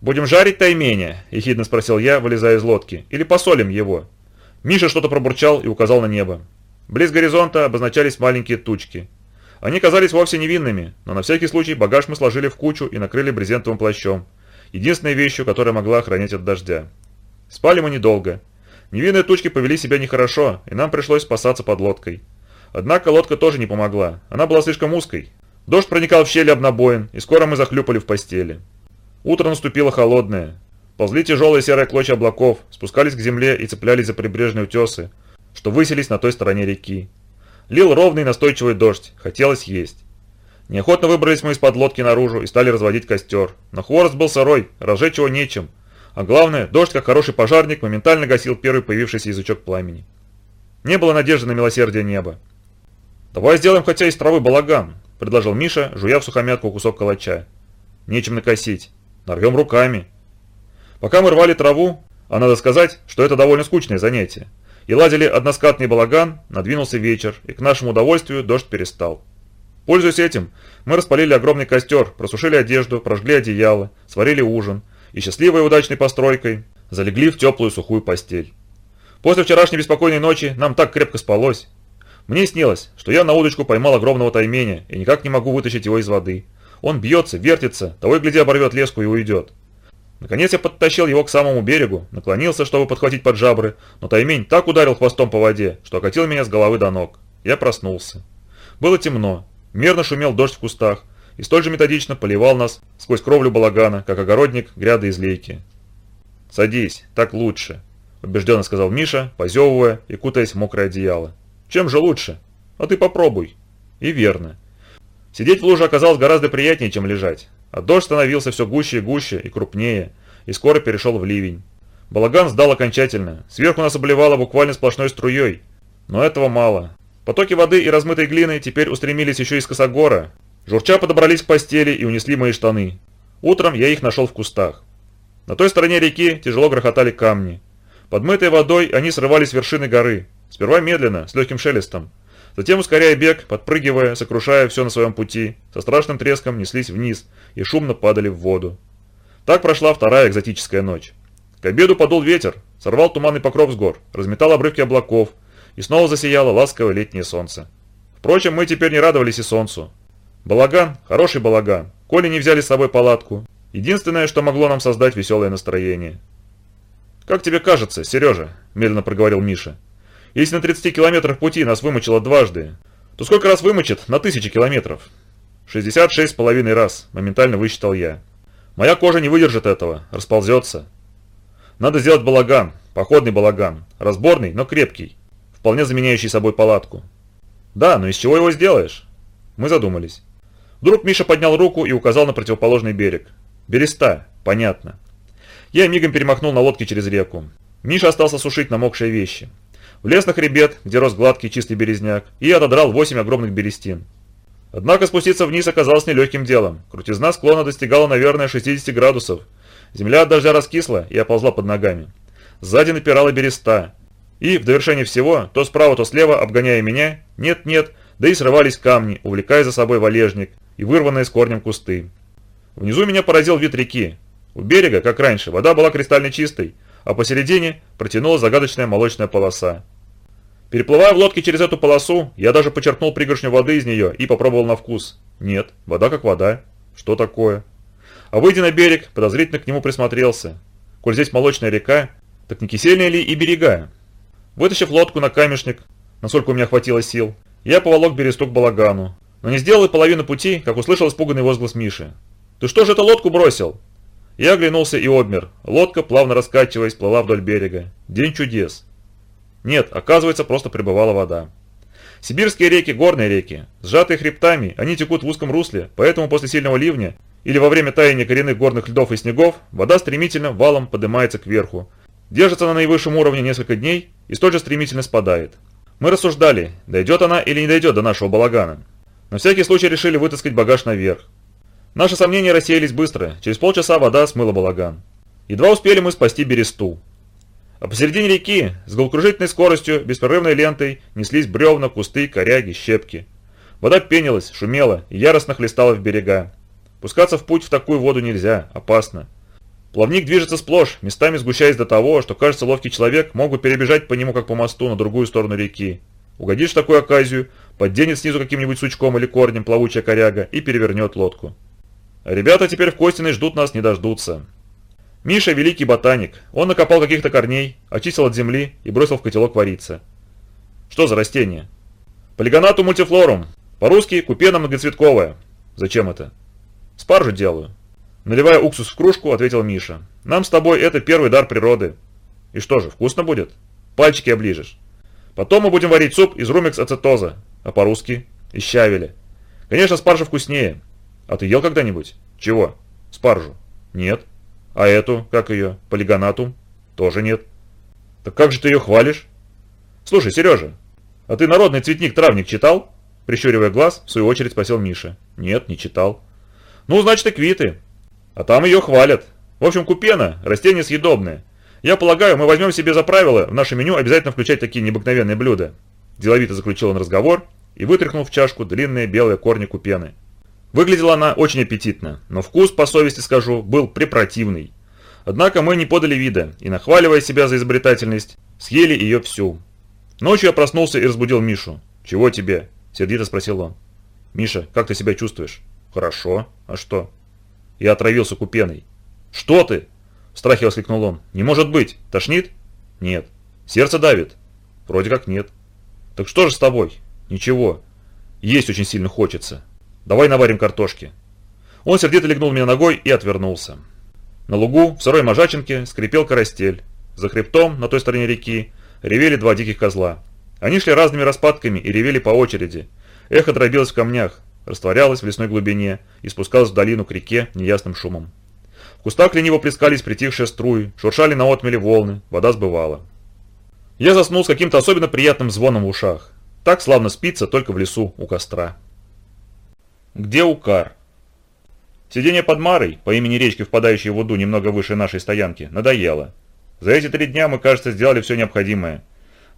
«Будем жарить тайменя?» – ехидно спросил я, вылезая из лодки. «Или посолим его?» Миша что-то пробурчал и указал на небо. Близ горизонта обозначались маленькие тучки. Они казались вовсе невинными, но на всякий случай багаж мы сложили в кучу и накрыли брезентовым плащом. Единственной вещью, которая могла охранять от дождя. Спали мы недолго. Невинные тучки повели себя нехорошо, и нам пришлось спасаться под лодкой. Однако лодка тоже не помогла, она была слишком узкой. Дождь проникал в щели обнабоен, и скоро мы захлюпали в постели. Утро наступило холодное. Ползли тяжелые серые клочья облаков, спускались к земле и цеплялись за прибрежные утесы, что высились на той стороне реки. Лил ровный настойчивый дождь, хотелось есть. Неохотно выбрались мы из-под лодки наружу и стали разводить костер. Но хворост был сырой, разжечь его нечем. А главное, дождь, как хороший пожарник, моментально гасил первый появившийся язычок пламени. Не было надежды на милосердие неба. «Давай сделаем хотя из травы балаган», – предложил Миша, жуя в сухомятку кусок калача. «Нечем накосить. Нарвем руками. Пока мы рвали траву, а надо сказать, что это довольно скучное занятие, и ладили односкатный балаган, надвинулся вечер, и к нашему удовольствию дождь перестал. Пользуясь этим, мы распалили огромный костер, просушили одежду, прожгли одеяло, сварили ужин, и счастливой и удачной постройкой залегли в теплую сухую постель. После вчерашней беспокойной ночи нам так крепко спалось. Мне снилось, что я на удочку поймал огромного тайменя и никак не могу вытащить его из воды. Он бьется, вертится, того и гляди оборвет леску и уйдет. Наконец я подтащил его к самому берегу, наклонился, чтобы подхватить под жабры, но таймень так ударил хвостом по воде, что окатил меня с головы до ног. Я проснулся. Было темно, мерно шумел дождь в кустах и столь же методично поливал нас сквозь кровлю балагана, как огородник гряды из лейки. «Садись, так лучше», – убежденно сказал Миша, позевывая и кутаясь в мокрое одеяло. «Чем же лучше? А ты попробуй». И верно. Сидеть в луже оказалось гораздо приятнее, чем лежать. А дождь становился все гуще и гуще и крупнее, и скоро перешел в ливень. Балаган сдал окончательно. Сверху нас обливало буквально сплошной струей. Но этого мало. Потоки воды и размытой глины теперь устремились еще из косогора. Журча подобрались к постели и унесли мои штаны. Утром я их нашел в кустах. На той стороне реки тяжело грохотали камни. Подмытой водой они срывались с вершины горы, сперва медленно, с легким шелестом. Затем, ускоряя бег, подпрыгивая, сокрушая все на своем пути, со страшным треском неслись вниз и шумно падали в воду. Так прошла вторая экзотическая ночь. К обеду подул ветер, сорвал туманный покров с гор, разметал обрывки облаков, и снова засияло ласковое летнее солнце. Впрочем, мы теперь не радовались и солнцу. Балаган, хороший балаган, коли не взяли с собой палатку. Единственное, что могло нам создать веселое настроение. «Как тебе кажется, Сережа?» – медленно проговорил Миша. «Если на 30 километрах пути нас вымочило дважды, то сколько раз вымочит на тысячи километров?» «66 с половиной раз», – моментально высчитал я. «Моя кожа не выдержит этого, расползется. Надо сделать балаган, походный балаган, разборный, но крепкий, вполне заменяющий собой палатку. Да, но из чего его сделаешь? Мы задумались. Вдруг Миша поднял руку и указал на противоположный берег. Береста, понятно. Я мигом перемахнул на лодке через реку. Миша остался сушить намокшие вещи. Влез на хребет, где рос гладкий чистый березняк, и отодрал восемь огромных берестин. Однако спуститься вниз оказалось нелегким делом. Крутизна склона достигала, наверное, 60 градусов. Земля от дождя раскисла и оползла под ногами. Сзади напирала береста, и, в довершение всего, то справа, то слева, обгоняя меня, нет-нет, да и срывались камни, увлекая за собой валежник и вырванные с корнем кусты. Внизу меня поразил вид реки. У берега, как раньше, вода была кристально чистой, а посередине протянулась загадочная молочная полоса. Переплывая в лодке через эту полосу, я даже почерпнул пригоршню воды из нее и попробовал на вкус. Нет, вода как вода. Что такое? А выйдя на берег, подозрительно к нему присмотрелся. Коль здесь молочная река, так не кисельные ли и берега? Вытащив лодку на камешник, насколько у меня хватило сил, я поволок бересту к балагану. Но не сделал и половину пути, как услышал испуганный возглас Миши. «Ты что же эту лодку бросил?» Я оглянулся и обмер. Лодка, плавно раскачиваясь, плыла вдоль берега. День чудес. Нет, оказывается, просто прибывала вода. Сибирские реки – горные реки. Сжатые хребтами, они текут в узком русле, поэтому после сильного ливня или во время таяния коренных горных льдов и снегов вода стремительно валом поднимается кверху, Держится на наивысшем уровне несколько дней и столь же стремительно спадает. Мы рассуждали, дойдет она или не дойдет до нашего балагана. На всякий случай решили вытаскать багаж наверх. Наши сомнения рассеялись быстро, через полчаса вода смыла балаган. Едва успели мы спасти бересту. А посередине реки с головокружительной скоростью, беспрерывной лентой, неслись бревна, кусты, коряги, щепки. Вода пенилась, шумела и яростно хлестала в берега. Пускаться в путь в такую воду нельзя, опасно. Плавник движется сплошь, местами сгущаясь до того, что, кажется, ловкий человек мог бы перебежать по нему, как по мосту, на другую сторону реки. Угодишь в такую оказию, подденет снизу каким-нибудь сучком или корнем плавучая коряга и перевернет лодку. А ребята теперь в Костиной ждут нас, не дождутся. Миша – великий ботаник. Он накопал каких-то корней, очистил от земли и бросил в котелок вариться. Что за растение? Полигонату мультифлорум. По-русски купена многоцветковая. Зачем это? Спаржу делаю. Наливая уксус в кружку, ответил Миша. «Нам с тобой это первый дар природы». «И что же, вкусно будет?» «Пальчики оближешь». «Потом мы будем варить суп из румекс ацетоза, а по-русски – из щавеля. Конечно, спаржа вкуснее. А ты ел когда-нибудь?» «Чего?» «Спаржу». «Нет». «А эту, как ее, полигонатум?» «Тоже нет». «Так как же ты ее хвалишь?» «Слушай, Сережа, а ты народный цветник-травник читал?» Прищуривая глаз, в свою очередь спросил Миша. «Нет, не читал». «Ну, значит, и квиты. А там ее хвалят. В общем, купена – растение съедобное. Я полагаю, мы возьмем себе за правило в наше меню обязательно включать такие необыкновенные блюда. Деловито заключил он разговор и вытряхнул в чашку длинные белые корни купены. Выглядела она очень аппетитно, но вкус, по совести скажу, был препротивный. Однако мы не подали вида и, нахваливая себя за изобретательность, съели ее всю. Ночью я проснулся и разбудил Мишу. «Чего тебе?» – сердито спросил он. «Миша, как ты себя чувствуешь?» «Хорошо. А что?» Я отравился купеной. «Что ты?» – в страхе воскликнул он. «Не может быть! Тошнит?» «Нет». «Сердце давит?» «Вроде как нет». «Так что же с тобой?» «Ничего. Есть очень сильно хочется. Давай наварим картошки». Он сердито легнул меня ногой и отвернулся. На лугу, в сырой можаченке, скрипел карастель. За хребтом, на той стороне реки, ревели два диких козла. Они шли разными распадками и ревели по очереди. Эхо дробилось в камнях, растворялась в лесной глубине и спускалась в долину к реке неясным шумом. В кустах лениво плескались притихшие струи, шуршали на отмеле волны, вода сбывала. Я заснул с каким-то особенно приятным звоном в ушах. Так славно спится только в лесу у костра. Где Укар? Сидение под Марой, по имени речки, впадающей в Уду немного выше нашей стоянки, надоело. За эти три дня мы, кажется, сделали все необходимое.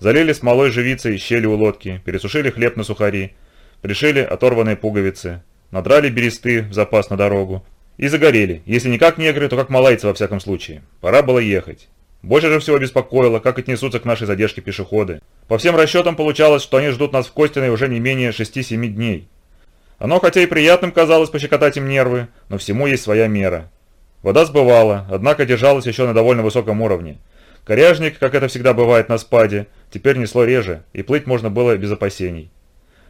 Залили смолой живицей щели у лодки, пересушили хлеб на сухари, пришили оторванные пуговицы, надрали бересты в запас на дорогу и загорели, если не как негры, то как малайцы во всяком случае. Пора было ехать. Больше же всего беспокоило, как отнесутся к нашей задержке пешеходы. По всем расчетам получалось, что они ждут нас в Костиной уже не менее 6-7 дней. Оно хотя и приятным казалось пощекотать им нервы, но всему есть своя мера. Вода сбывала, однако держалась еще на довольно высоком уровне. Коряжник, как это всегда бывает на спаде, теперь несло реже, и плыть можно было без опасений.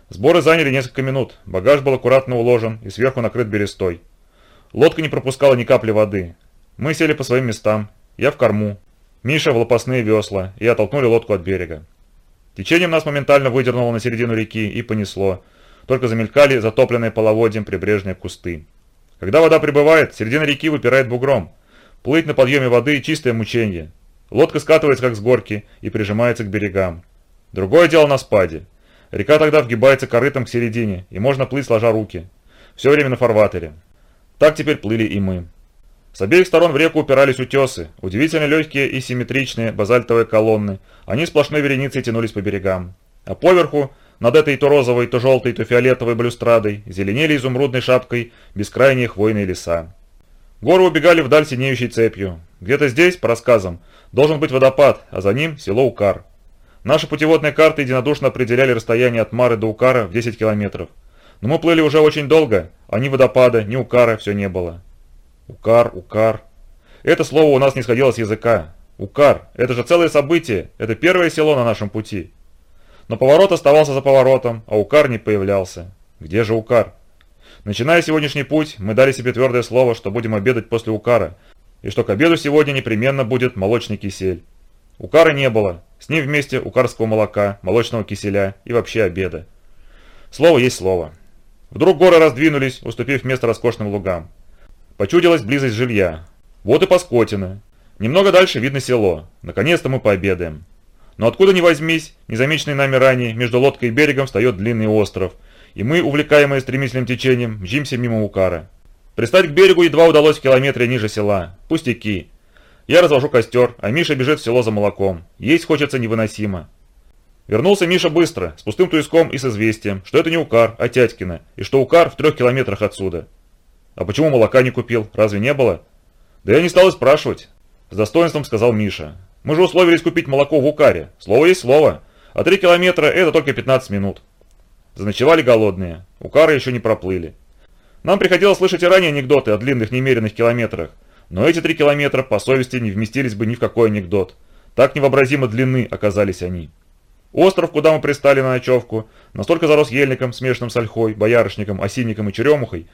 Сборы заняли несколько минут, багаж был аккуратно уложен и сверху накрыт берестой. Лодка не пропускала ни капли воды. Мы сели по своим местам, я в корму, Миша в лопастные весла, и оттолкнули лодку от берега. Течением нас моментально выдернуло на середину реки и понесло, только замелькали затопленные половодьем прибрежные кусты. Когда вода прибывает, середина реки выпирает бугром. Плыть на подъеме воды – чистое мучение. Лодка скатывается как с горки и прижимается к берегам. Другое дело на спаде. Река тогда вгибается корытом к середине, и можно плыть сложа руки. Все время на фарватере. Так теперь плыли и мы. С обеих сторон в реку упирались утесы, удивительно легкие и симметричные базальтовые колонны. Они сплошной вереницей тянулись по берегам. А поверху, над этой то розовой, то желтой, то фиолетовой балюстрадой, зеленели изумрудной шапкой бескрайние хвойные леса. Горы убегали вдаль синеющей цепью. Где-то здесь, по рассказам, должен быть водопад, а за ним село Укар. Наши путеводные карты единодушно определяли расстояние от Мары до Укара в 10 километров. Но мы плыли уже очень долго, а ни водопада, ни Укара все не было. Укар, Укар. Это слово у нас не сходило с языка. Укар – это же целое событие, это первое село на нашем пути. Но поворот оставался за поворотом, а Укар не появлялся. Где же Укар? Начиная сегодняшний путь, мы дали себе твердое слово, что будем обедать после Укара, и что к обеду сегодня непременно будет молочный кисель. Укара не было, с ним вместе укарского молока, молочного киселя и вообще обеда. Слово есть слово. Вдруг горы раздвинулись, уступив место роскошным лугам. Почудилась близость жилья. Вот и Паскотина. Немного дальше видно село. Наконец-то мы пообедаем. Но откуда ни возьмись, незамеченный нами ранее, между лодкой и берегом встает длинный остров, и мы, увлекаемые стремительным течением, мчимся мимо Укара. Пристать к берегу едва удалось в километре ниже села. Пустяки. Я развожу костер, а Миша бежит в село за молоком. Есть хочется невыносимо. Вернулся Миша быстро, с пустым туиском и с известием, что это не Укар, а Тятькина, и что Укар в трех километрах отсюда. «А почему молока не купил? Разве не было?» «Да я не стал и спрашивать», – с достоинством сказал Миша. «Мы же условились купить молоко в Укаре. Слово есть слово. А три километра – это только 15 минут». Заночевали голодные. Укары еще не проплыли. Нам приходилось слышать и ранее анекдоты о длинных немеренных километрах, но эти три километра по совести не вместились бы ни в какой анекдот. Так невообразимо длины оказались они. Остров, куда мы пристали на ночевку, настолько зарос ельником, смешанным с ольхой, боярышником, осинником и черемухой,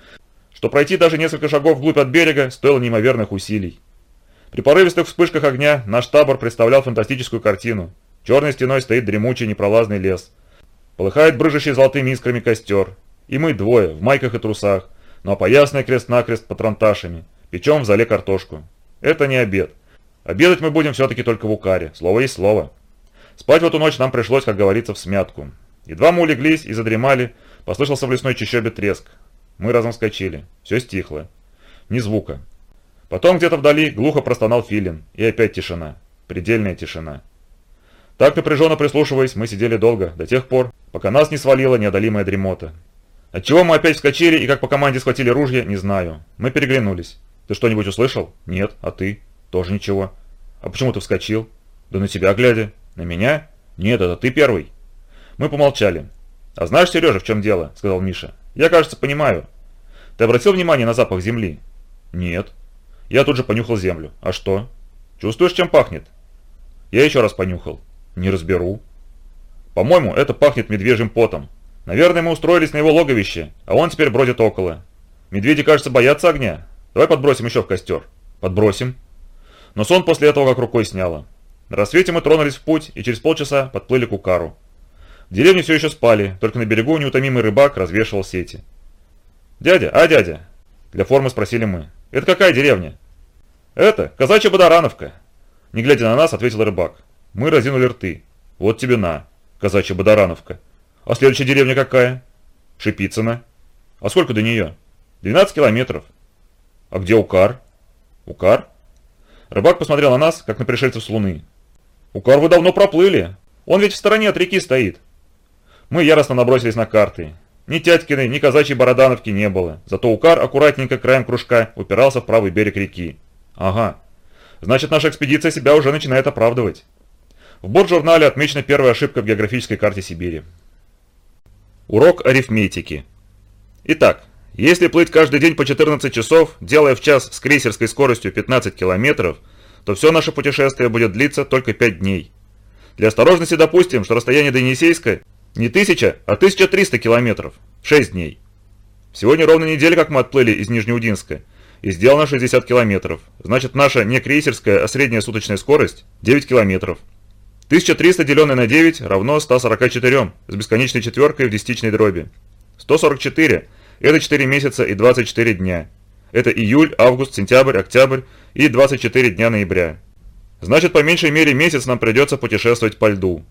что пройти даже несколько шагов вглубь от берега стоило неимоверных усилий. При порывистых вспышках огня наш табор представлял фантастическую картину. Черной стеной стоит дремучий непролазный лес. Полыхает брыжущий золотыми искрами костер. И мы двое, в майках и трусах, но опоясанные крест-накрест патронташами, печем в зале картошку. Это не обед. Обедать мы будем все-таки только в Укаре, слово есть слово. Спать в эту ночь нам пришлось, как говорится, в смятку. Едва мы улеглись и задремали, послышался в лесной чащобе треск. Мы разом вскочили. Все стихло. Ни звука. Потом где-то вдали глухо простонал филин. И опять тишина. Предельная тишина. Так напряженно прислушиваясь, мы сидели долго, до тех пор, пока нас не свалила неодолимая дремота. Отчего мы опять вскочили и как по команде схватили ружья, не знаю. Мы переглянулись. Ты что-нибудь услышал? Нет. А ты? Тоже ничего. А почему ты вскочил? Да на тебя глядя. На меня? Нет, это ты первый. Мы помолчали. А знаешь, Сережа, в чем дело? Сказал Миша. Я, кажется, понимаю. Ты обратил внимание на запах земли? Нет. Я тут же понюхал землю. А что? Чувствуешь, чем пахнет? Я еще раз понюхал. Не разберу. По-моему, это пахнет медвежьим потом. Наверное, мы устроились на его логовище, а он теперь бродит около. Медведи, кажется, боятся огня. Давай подбросим еще в костер. Подбросим. Но сон после этого как рукой сняло. На рассвете мы тронулись в путь и через полчаса подплыли к Укару. В деревне все еще спали, только на берегу неутомимый рыбак развешивал сети. «Дядя, а дядя?» Для формы спросили мы. «Это какая деревня?» «Это казачья Бодорановка». Не глядя на нас, ответил рыбак. Мы разинули рты. «Вот тебе на, казачья Бодорановка». «А следующая деревня какая?» «Шипицына». «А сколько до нее?» «12 километров». А где Укар? Укар? Рыбак посмотрел на нас, как на пришельцев с Луны. Укар вы давно проплыли. Он ведь в стороне от реки стоит. Мы яростно набросились на карты. Ни Тятькиной, ни казачьей Бородановки не было. Зато Укар аккуратненько краем кружка упирался в правый берег реки. Ага. Значит, наша экспедиция себя уже начинает оправдывать. В борт-журнале отмечена первая ошибка в географической карте Сибири. Урок арифметики. Итак, если плыть каждый день по 14 часов, делая в час с крейсерской скоростью 15 километров, то все наше путешествие будет длиться только 5 дней. Для осторожности допустим, что расстояние до Енисейска не 1000, а 1300 километров. 6 дней. Сегодня ровно неделя, как мы отплыли из Нижнеудинска, и сделано 60 километров. Значит, наша не крейсерская, а средняя суточная скорость 9 километров. 1300 деленное на 9 равно 144 с бесконечной четверкой в десятичной дроби. 144 – это 4 месяца и 24 дня. Это июль, август, сентябрь, октябрь и 24 дня ноября. Значит, по меньшей мере месяц нам придется путешествовать по льду.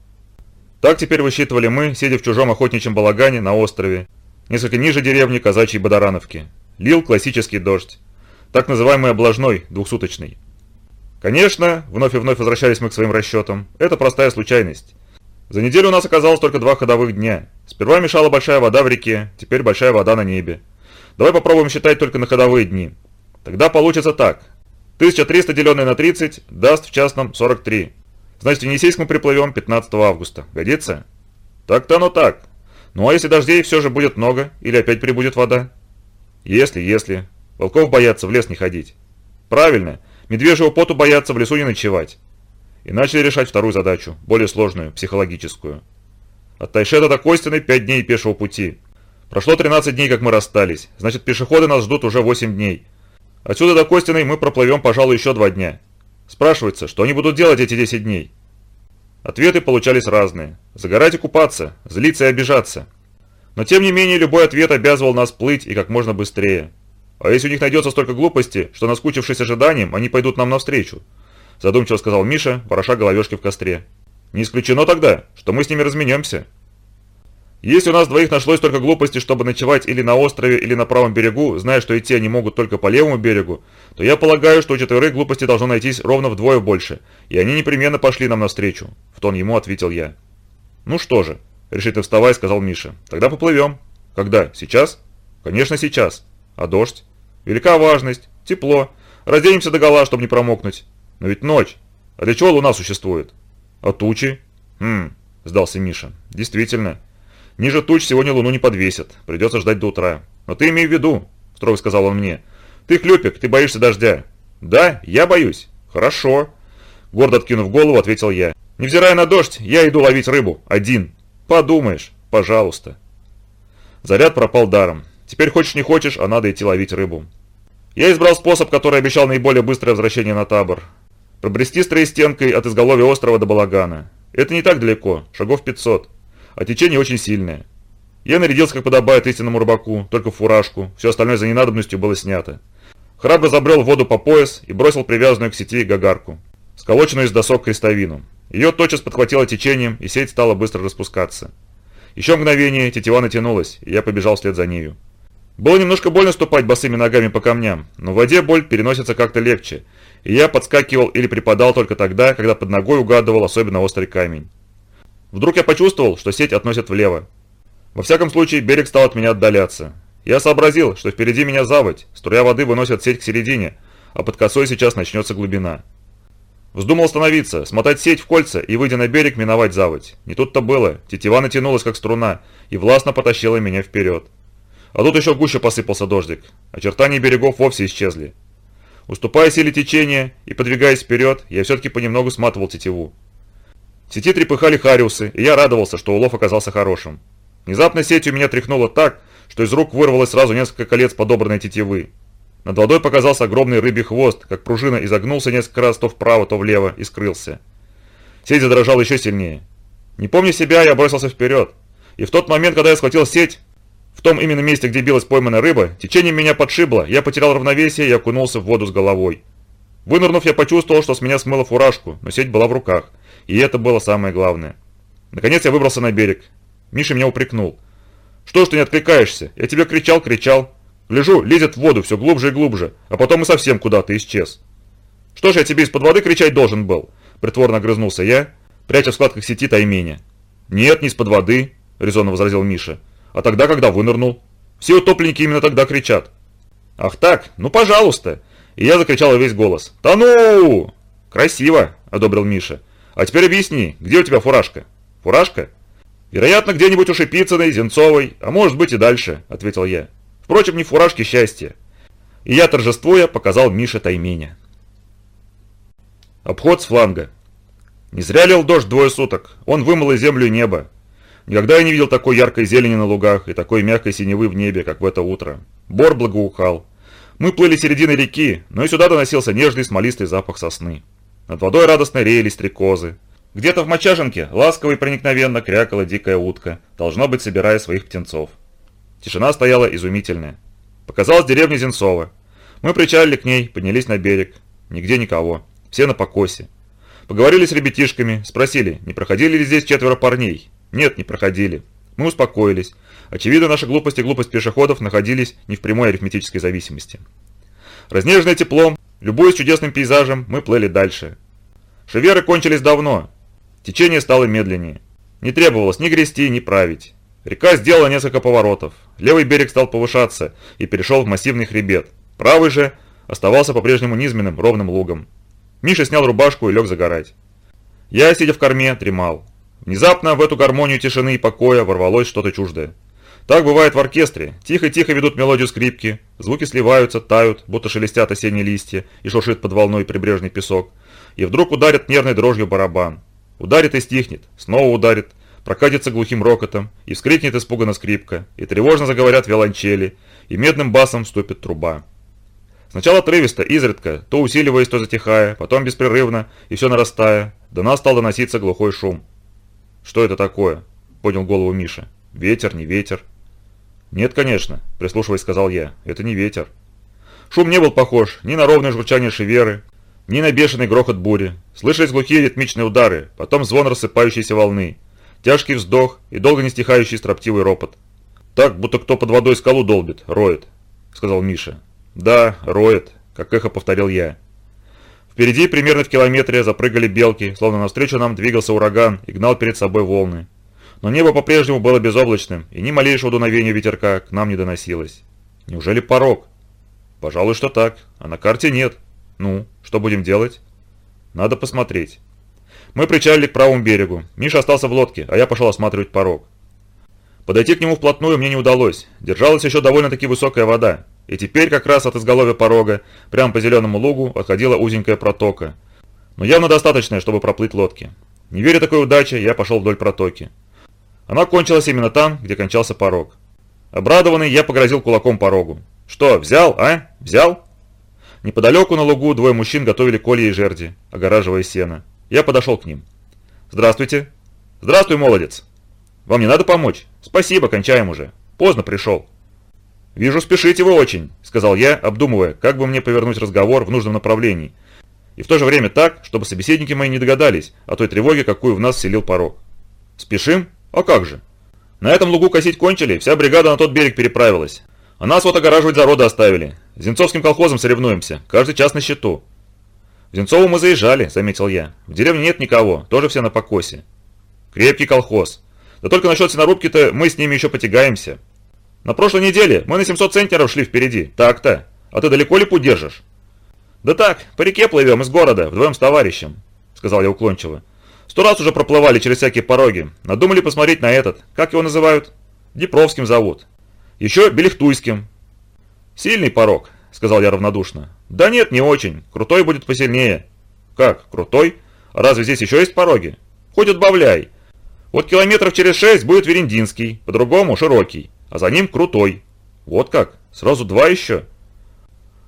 Так теперь высчитывали мы, сидя в чужом охотничьем балагане на острове, несколько ниже деревни Казачьей Бодорановки. Лил классический дождь. Так называемый облажной, двухсуточный. Конечно, вновь и вновь возвращались мы к своим расчетам. Это простая случайность. За неделю у нас оказалось только два ходовых дня. Сперва мешала большая вода в реке, теперь большая вода на небе. Давай попробуем считать только на ходовые дни. Тогда получится так. 1300 деленное на 30 даст в частном 43. Значит, в Енисейск мы приплывем 15 августа. Годится? Так-то оно так. Ну а если дождей все же будет много, или опять прибудет вода? Если, если. Волков боятся в лес не ходить. Правильно. Медвежьего поту боятся в лесу не ночевать. И начали решать вторую задачу, более сложную, психологическую. От Тайшета до Костиной 5 дней пешего пути. Прошло 13 дней, как мы расстались, значит пешеходы нас ждут уже 8 дней. Отсюда до Костиной мы проплывем, пожалуй, еще 2 дня. Спрашивается, что они будут делать эти 10 дней? Ответы получались разные. Загорать и купаться, злиться и обижаться. Но тем не менее любой ответ обязывал нас плыть и как можно быстрее. А если у них найдется столько глупости, что наскучившись ожиданием, они пойдут нам навстречу? Задумчиво сказал Миша, вороша головешки в костре. Не исключено тогда, что мы с ними разменемся. Если у нас двоих нашлось только глупости, чтобы ночевать или на острове, или на правом берегу, зная, что идти они могут только по левому берегу, то я полагаю, что у четверых глупости должно найтись ровно вдвое больше, и они непременно пошли нам навстречу», – в тон ему ответил я. «Ну что же», – решительно вставай, сказал Миша, – «тогда поплывем». «Когда? Сейчас?» «Конечно, сейчас. А дождь?» «Велика важность. Тепло. Разденемся догола, чтобы не промокнуть. Но ведь ночь. А для чего луна существует?» «А тучи?» «Хм», – сдался Миша. «Действительно». Ниже туч сегодня луну не подвесят, придется ждать до утра. Но ты имей в виду, строго сказал он мне. Ты хлюпик, ты боишься дождя. Да, я боюсь. Хорошо. Гордо откинув голову, ответил я. Невзирая на дождь, я иду ловить рыбу. Один. Подумаешь, пожалуйста. Заряд пропал даром. Теперь хочешь не хочешь, а надо идти ловить рыбу. Я избрал способ, который обещал наиболее быстрое возвращение на табор. Пробрести стенкой от изголовья острова до Балагана. Это не так далеко, шагов 500 а течение очень сильное. Я нарядился, как подобает истинному рыбаку, только в фуражку, все остальное за ненадобностью было снято. Храбро забрел в воду по пояс и бросил привязанную к сети гагарку, сколоченную из досок крестовину. Ее тотчас подхватило течением, и сеть стала быстро распускаться. Еще мгновение тетива натянулась, и я побежал вслед за нею. Было немножко больно ступать босыми ногами по камням, но в воде боль переносится как-то легче, и я подскакивал или припадал только тогда, когда под ногой угадывал особенно острый камень. Вдруг я почувствовал, что сеть относит влево. Во всяком случае, берег стал от меня отдаляться. Я сообразил, что впереди меня заводь, струя воды выносит сеть к середине, а под косой сейчас начнется глубина. Вздумал остановиться, смотать сеть в кольца и, выйдя на берег, миновать заводь. Не тут-то было, тетива натянулась как струна и властно потащила меня вперед. А тут еще гуще посыпался дождик, очертания берегов вовсе исчезли. Уступая силе течения и подвигаясь вперед, я все-таки понемногу сматывал тетиву. Сети трепыхали хариусы, и я радовался, что улов оказался хорошим. Внезапно сеть у меня тряхнула так, что из рук вырвалось сразу несколько колец подобранной тетивы. Над водой показался огромный рыбий хвост, как пружина изогнулся несколько раз то вправо, то влево и скрылся. Сеть задрожала еще сильнее. Не помня себя, я бросился вперед. И в тот момент, когда я схватил сеть, в том именно месте, где билась пойманная рыба, течение меня подшибло, я потерял равновесие и окунулся в воду с головой. Вынырнув, я почувствовал, что с меня смыло фуражку, но сеть была в руках. И это было самое главное. Наконец я выбрался на берег. Миша меня упрекнул. «Что ж ты не откликаешься? Я тебе кричал, кричал. Гляжу, лезет в воду все глубже и глубже, а потом и совсем куда-то исчез. Что ж я тебе из-под воды кричать должен был? Притворно огрызнулся я, пряча в складках сети тайменя. Нет, не из-под воды, резонно возразил Миша. А тогда, когда вынырнул. Все утопленники именно тогда кричат. Ах так, ну пожалуйста. И я закричал весь голос. «Тону!» «Красиво!» – одобрил Миша. «А теперь объясни, где у тебя фуражка?» «Фуражка?» «Вероятно, где-нибудь у Шипицыной, Зенцовой, а может быть и дальше», – ответил я. «Впрочем, не фуражки счастья». И я, торжествуя, показал Мише тайменя. Обход с фланга. Не зря лил дождь двое суток. Он вымыл и землю и небо. Никогда я не видел такой яркой зелени на лугах и такой мягкой синевы в небе, как в это утро. Бор благоухал. Мы плыли серединой реки, но и сюда доносился нежный смолистый запах сосны. Над водой радостно реяли стрекозы. Где-то в мочаженке ласково и проникновенно крякала дикая утка, должно быть, собирая своих птенцов. Тишина стояла изумительная. Показалась деревня Зенцова. Мы причалили к ней, поднялись на берег. Нигде никого. Все на покосе. Поговорили с ребятишками, спросили, не проходили ли здесь четверо парней. Нет, не проходили. Мы успокоились. Очевидно, наша глупость и глупость пешеходов находились не в прямой арифметической зависимости. Разнеженные теплом, любуясь чудесным пейзажем, мы плыли дальше. Шеверы кончились давно. Течение стало медленнее. Не требовалось ни грести, ни править. Река сделала несколько поворотов. Левый берег стал повышаться и перешел в массивный хребет. Правый же оставался по-прежнему низменным, ровным лугом. Миша снял рубашку и лег загорать. Я, сидя в корме, дремал. Внезапно в эту гармонию тишины и покоя ворвалось что-то чуждое. Так бывает в оркестре. Тихо-тихо ведут мелодию скрипки, звуки сливаются, тают, будто шелестят осенние листья и шуршит под волной прибрежный песок. И вдруг ударит нервной дрожью барабан. Ударит и стихнет, снова ударит, прокатится глухим рокотом, и вскрикнет испуганно скрипка, и тревожно заговорят виолончели, и медным басом вступит труба. Сначала отрывисто, изредка, то усиливаясь, то затихая, потом беспрерывно и все нарастая, до нас стал доноситься глухой шум. «Что это такое?» – поднял голову Миша. «Ветер, не ветер». «Нет, конечно», – прислушиваясь, сказал я. «Это не ветер». Шум не был похож ни на ровное журчание шеверы, ни на бешеный грохот бури. Слышались глухие ритмичные удары, потом звон рассыпающейся волны, тяжкий вздох и долго не стихающий строптивый ропот. «Так, будто кто под водой скалу долбит, роет», – сказал Миша. «Да, роет», – как эхо повторил я. Впереди, примерно в километре, запрыгали белки, словно навстречу нам двигался ураган и гнал перед собой волны. Но небо по-прежнему было безоблачным, и ни малейшего дуновения ветерка к нам не доносилось. Неужели порог? Пожалуй, что так, а на карте нет. Ну, что будем делать? Надо посмотреть. Мы причалили к правому берегу. Миша остался в лодке, а я пошел осматривать порог. Подойти к нему вплотную мне не удалось. Держалась еще довольно-таки высокая вода. И теперь как раз от изголовья порога, прямо по зеленому лугу, отходила узенькая протока. Но явно достаточная, чтобы проплыть лодки. Не веря такой удаче, я пошел вдоль протоки. Она кончилась именно там, где кончался порог. Обрадованный, я погрозил кулаком порогу. «Что, взял, а? Взял?» Неподалеку на лугу двое мужчин готовили колья и жерди, огораживая сено. Я подошел к ним. «Здравствуйте». «Здравствуй, молодец». «Вам не надо помочь?» «Спасибо, кончаем уже. Поздно пришел». «Вижу, спешите вы очень», — сказал я, обдумывая, как бы мне повернуть разговор в нужном направлении. И в то же время так, чтобы собеседники мои не догадались о той тревоге, какую в нас селил порог. «Спешим? А как же?» «На этом лугу косить кончили, вся бригада на тот берег переправилась. А нас вот огораживать зароды оставили. С Зенцовским колхозом соревнуемся, каждый час на счету». «В Зенцову мы заезжали», — заметил я. «В деревне нет никого, тоже все на покосе». «Крепкий колхоз. Да только насчет синорубки-то мы с ними еще потягаемся». На прошлой неделе мы на 700 центнеров шли впереди. Так-то. А ты далеко ли путь держишь? Да так, по реке плывем из города, вдвоем с товарищем, сказал я уклончиво. Сто раз уже проплывали через всякие пороги. Надумали посмотреть на этот. Как его называют? Днепровским зовут. Еще Белихтуйским. Сильный порог, сказал я равнодушно. Да нет, не очень. Крутой будет посильнее. Как, крутой? Разве здесь еще есть пороги? Хоть отбавляй. Вот километров через шесть будет Верендинский, по-другому широкий а за ним крутой. Вот как? Сразу два еще?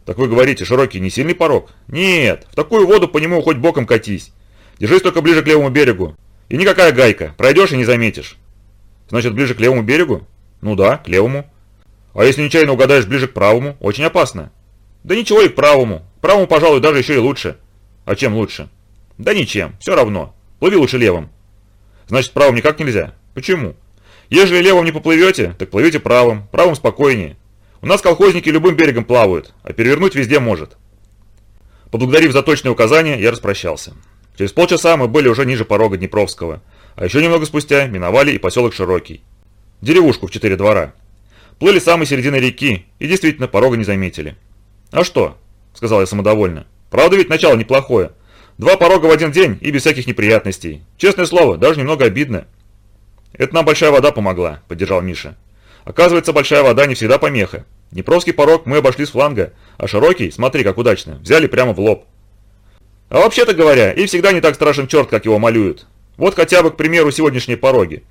Так вы говорите, широкий не сильный порог? Нет, в такую воду по нему хоть боком катись. Держись только ближе к левому берегу. И никакая гайка, пройдешь и не заметишь. Значит, ближе к левому берегу? Ну да, к левому. А если нечаянно угадаешь ближе к правому, очень опасно. Да ничего и к правому. К правому, пожалуй, даже еще и лучше. А чем лучше? Да ничем, все равно. Плыви лучше левым. Значит, правым никак нельзя? Почему? Ежели левым не поплывете, так плывете правым, правым спокойнее. У нас колхозники любым берегом плавают, а перевернуть везде может. Поблагодарив за точные указания, я распрощался. Через полчаса мы были уже ниже порога Днепровского, а еще немного спустя миновали и поселок Широкий. Деревушку в четыре двора. Плыли самой середины реки и действительно порога не заметили. «А что?» – сказал я самодовольно. «Правда ведь начало неплохое. Два порога в один день и без всяких неприятностей. Честное слово, даже немного обидно». «Это нам большая вода помогла», – поддержал Миша. «Оказывается, большая вода не всегда помеха. Днепровский порог мы обошли с фланга, а широкий, смотри как удачно, взяли прямо в лоб. А вообще-то говоря, и всегда не так страшен черт, как его малюют. Вот хотя бы, к примеру, сегодняшние пороги.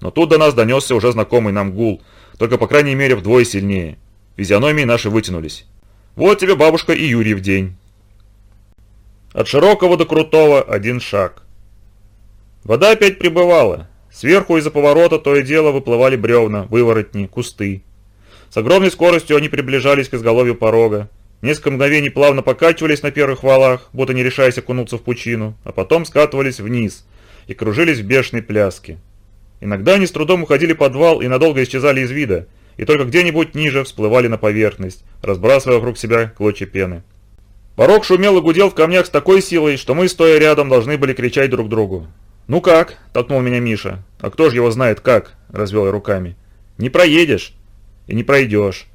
Но тут до нас донесся уже знакомый нам гул, только по крайней мере вдвое сильнее. Физиономии наши вытянулись. Вот тебе бабушка и Юрий в день. От широкого до крутого один шаг. Вода опять прибывала. Сверху из-за поворота то и дело выплывали бревна, выворотни, кусты. С огромной скоростью они приближались к изголовью порога. Несколько мгновений плавно покачивались на первых валах, будто не решаясь окунуться в пучину, а потом скатывались вниз и кружились в бешеной пляске. Иногда они с трудом уходили под вал и надолго исчезали из вида, и только где-нибудь ниже всплывали на поверхность, разбрасывая вокруг себя клочья пены. Порог шумел и гудел в камнях с такой силой, что мы, стоя рядом, должны были кричать друг другу. «Ну как?» – толкнул меня Миша. «А кто же его знает как?» – развел я руками. «Не проедешь!» и не пройдешь.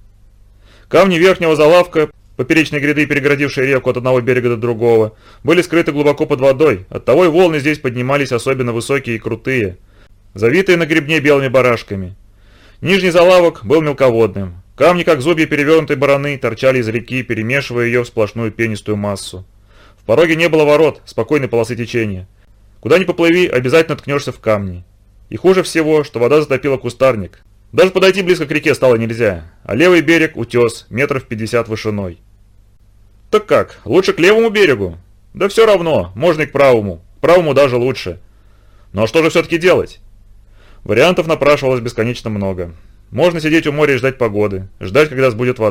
Камни верхнего залавка, поперечной гряды, перегородившие реку от одного берега до другого, были скрыты глубоко под водой, оттого и волны здесь поднимались особенно высокие и крутые, завитые на гребне белыми барашками. Нижний залавок был мелководным. Камни, как зубья перевернутой бараны, торчали из реки, перемешивая ее в сплошную пенистую массу. В пороге не было ворот, спокойной полосы течения. Куда ни поплыви, обязательно ткнешься в камни. И хуже всего, что вода затопила кустарник, даже подойти близко к реке стало нельзя, а левый берег утес, метров пятьдесят вышиной. Так как, лучше к левому берегу? Да все равно, можно и к правому, к правому даже лучше. Но что же все-таки делать? Вариантов напрашивалось бесконечно много. Можно сидеть у моря и ждать погоды, ждать, когда сбудет вода.